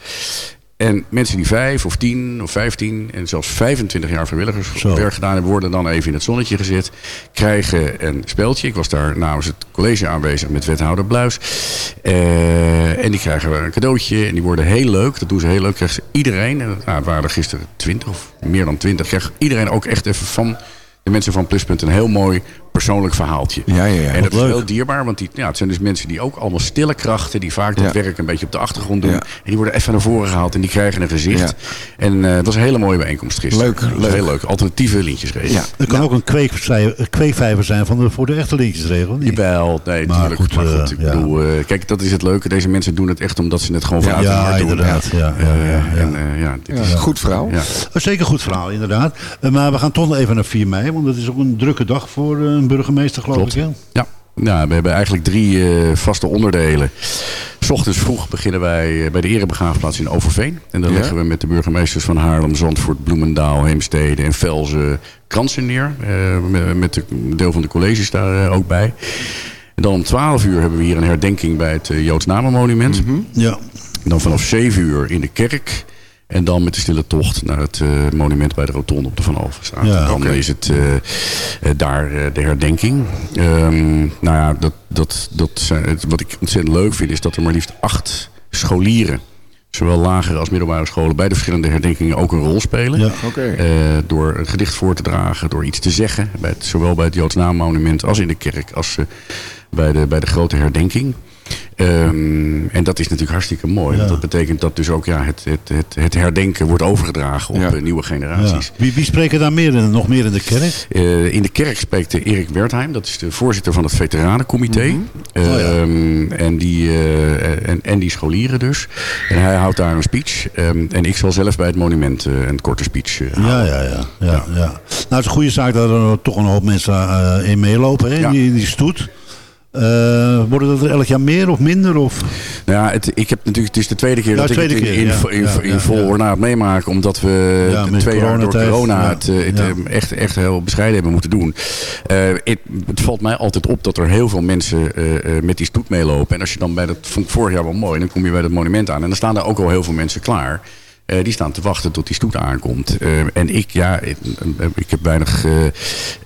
En mensen die vijf of tien of vijftien en zelfs 25 jaar vrijwilligerswerk gedaan hebben, worden dan even in het zonnetje gezet. Krijgen een speeltje. Ik was daar namens het college aanwezig met wethouder Bluis. Eh, en die krijgen een cadeautje. En die worden heel leuk. Dat doen ze heel leuk. Krijgt ze iedereen. En nou, het waren er gisteren 20 of meer dan 20. Krijgt iedereen ook echt even van de mensen van Pluspunt een heel mooi persoonlijk verhaaltje. Ja, ja, ja. En dat is heel dierbaar, want die, ja, het zijn dus mensen die ook allemaal stille krachten, die vaak dat Ja. werk een beetje op de achtergrond doen. Ja. En die worden even naar voren gehaald en die krijgen een gezicht. En eh, dat was een hele mooie bijeenkomst gisteren. Leuk, leuk. Heel leuk. Alternatieve lintjesregel. Ja. Er kan ook een kweekvijver, zijn van de, voor de echte lintjesregel. niet? Jawel, nee, Maar tuurlijk. goed, maar eh, goed, ik bedoel, eh, kijk, dat is het leuke. Deze mensen doen het echt omdat ze het gewoon vanuit ja, hun hart doen. inderdaad, ja, ja, Eh, ja, ja. En, eh, ja, dit Ja, is goed verhaal. Zeker goed verhaal, inderdaad. Eh, maar we gaan toch nog even naar 4 mei, want dat is ook een drukke dag voor burgemeester, geloof Klopt. ik. Hè? Ja. ja, we hebben eigenlijk drie eh, vaste onderdelen. S ochtends vroeg beginnen wij eh, bij de erebegraafplaats in Overveen. En dan Ja. leggen we met de burgemeesters van Haarlem, Zandvoort, Bloemendaal, Heemstede en Velzen kransen neer. Eh, met- een deel van de colleges daar ook bij. En dan om 12 uur hebben we hier een herdenking bij het Joods Namenmonument. Ja. Dan vanaf 7 uur in de kerk. En dan met de stille tocht naar het eh, monument bij de rotonde op de Van Alphenstraat. Ja, dan is het eh, eh, daar de herdenking. Ehm, nou ja, dat, dat, dat zijn, het- wat ik ontzettend leuk vind is dat er maar liefst acht scholieren... zowel lagere als middelbare scholen bij de verschillende herdenkingen ook een rol spelen. Ja. Oké. Eh, door een gedicht voor te dragen, door iets te zeggen. Bij het, zowel bij het Joods Naammonument als in de kerk als bij, de, bij de grote herdenking. Ehm, en dat is natuurlijk hartstikke mooi. Want dat betekent dat dus ook ja, het, het, het, het herdenken wordt overgedragen op eh, nieuwe generaties. Wie, wie spreken daar meer in, nog meer in de kerk? Eh, in de kerk spreekt de Erik Wertheim, dat is de voorzitter van het Veteranencomité. Oh Ehm, en, die, eh, en, en die scholieren dus. En hij houdt daar een speech. Ehm, en ik zal zelf bij het monument eh, een korte speech eh, Ja, ja, ja, ja, ja. Nou, het is een goede zaak dat er toch een hoop mensen eh, in meelopen, hè, Ja. die, die stoet. Eh, worden dat er elk jaar meer of minder? Of? Ja, het, ik heb natuurlijk, het is de tweede keer Ja, dat ik het in, keer, in, ja. in, Ja, in ja, vol ornaat meemaken. Omdat we de twee jaar door corona het, eh, het eh, echt, echt heel bescheiden hebben moeten doen. Het, het valt mij altijd op dat er heel veel mensen met die stoet meelopen. En als je dan bij dat, vond ik vorig jaar wel mooi, dan kom je bij dat monument aan. En dan staan er ook al heel veel mensen klaar. Eh, die staan te wachten tot die stoet aankomt. Eh, en ik, ja, ik, ik heb weinig eh,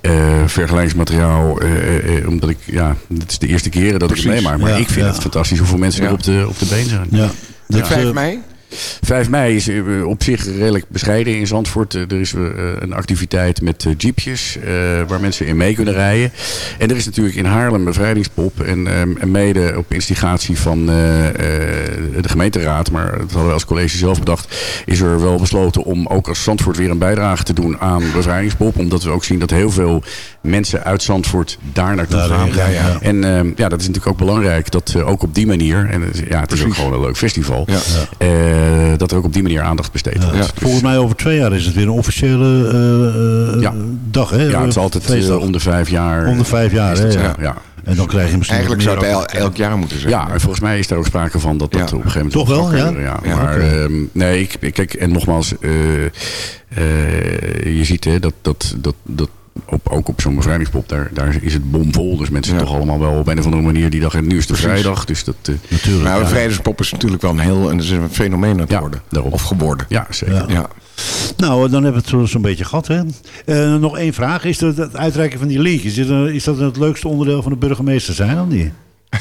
eh, vergelijkingsmateriaal. eh, eh, omdat ik, ja, het is de eerste keren dat ik het meemaak. Maar Ja, ik vind ja. het fantastisch hoeveel mensen Ja. er op de, op de been zijn. Ja. Dat, 5 eh, mei? 5 mei is eh, op zich redelijk bescheiden in Zandvoort. Eh, Er is eh, een activiteit met jeepjes waar mensen in mee kunnen rijden. En er is natuurlijk in Haarlem bevrijdingspop. En, ehm, en mede op instigatie van de gemeenteraad, maar dat hadden we als college zelf bedacht, is er wel besloten om ook als Zandvoort weer een bijdrage te doen aan bevrijdingspop. Omdat we ook zien dat heel veel mensen uit Zandvoort daar naartoe gaan. ja. En ehm, ja, dat is natuurlijk ook belangrijk dat ook op die manier, en ja, het is ook gewoon een leuk festival, Ja. Eh, dat er ook op die manier aandacht besteed wordt. Ja. Dus- Volgens mij over twee jaar is het weer een officiële eh, eh, Ja. dag. Hè? ja, het is altijd Feestdag. om de vijf jaar. Om de vijf jaar, is dat hè, ja. ja. En dan krijg je misschien Eigenlijk zou meer het el- elk jaar moeten zijn. Ja, en volgens mij is daar ook sprake van dat dat Ja. op een gegeven moment Toch wel, ja? gebeuren, ja. Ja, maar oké. ehm, nee, ik, ik- kijk, en nogmaals, eh, eh, je ziet hè, dat, dat, dat, dat op, ook op zo'n bevrijdingspop, daar, daar is het bomvol. Dus mensen Ja. toch allemaal wel op een of andere manier die dag. En nu is het vrijdag, dus dat... eh, Natuurlijk. Nou, de vrijdagspop is natuurlijk wel een heel een, is een fenomeen aan het worden. Of geworden. ja, zeker. Ja. Ja. Nou, dan hebben we het zo- zo'n beetje gehad. Hè? Eh, nog één vraag. Is dat het uitreiken van die liedjes, is, dat- is dat het leukste onderdeel van de burgemeester zijn of niet?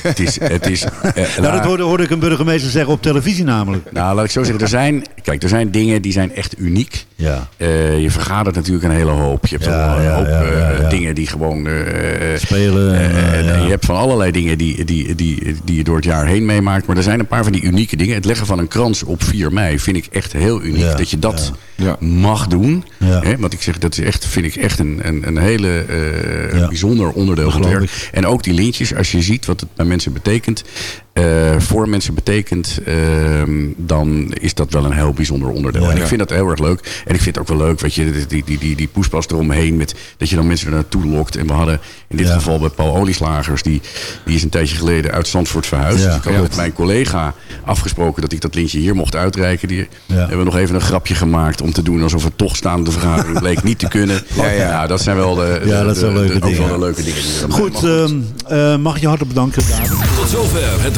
Het is... Het is eh, Nou, dat hoorde, hoorde ik een burgemeester zeggen op televisie namelijk. nou, laat ik zo zeggen. Er zijn, kijk, er zijn dingen die zijn echt uniek. Ja. Eh, je vergadert natuurlijk een hele hoop. Je hebt Ja, al een ja, hoop ja, eh, dingen die gewoon... eh, Spelen. en, en ja. Je hebt van allerlei dingen die, die, die, die je door het jaar heen meemaakt. Maar er zijn een paar van die unieke dingen. Het leggen van een krans op 4 mei vind ik echt heel uniek. Ja, dat je dat Ja. mag doen. Ja. Hè? Want ik zeg, dat is echt, vind ik echt een, een, een hele eh, Ja. bijzonder onderdeel van het werk. En ook die lintjes, als je ziet wat het bij mensen betekent. Eh, voor mensen betekent, ehm, dan is dat wel een heel bijzonder onderdeel. Ja. en ik Ja. vind dat heel erg leuk. En ik vind het ook wel leuk, weet je, die, die, die, die poespas eromheen. Met, dat je dan mensen er naartoe lokt. En we hadden in dit Ja. geval bij Paul Olieslagers, die, die is een tijdje geleden uit Zandvoort verhuisd. Ja. Dus ik had Ja. met mijn collega afgesproken dat ik dat lintje hier mocht uitreiken. Die Ja. hebben we nog even een grapje gemaakt om te doen alsof het toch staande vergadering bleek niet te kunnen. Ja, ja. Dat zijn wel de, de- Ja, dat zijn de- leuke de- dingen. wel de leuke dingen. Goed, ehm, eh, mag ik je hartelijk bedanken, David. Tot zover het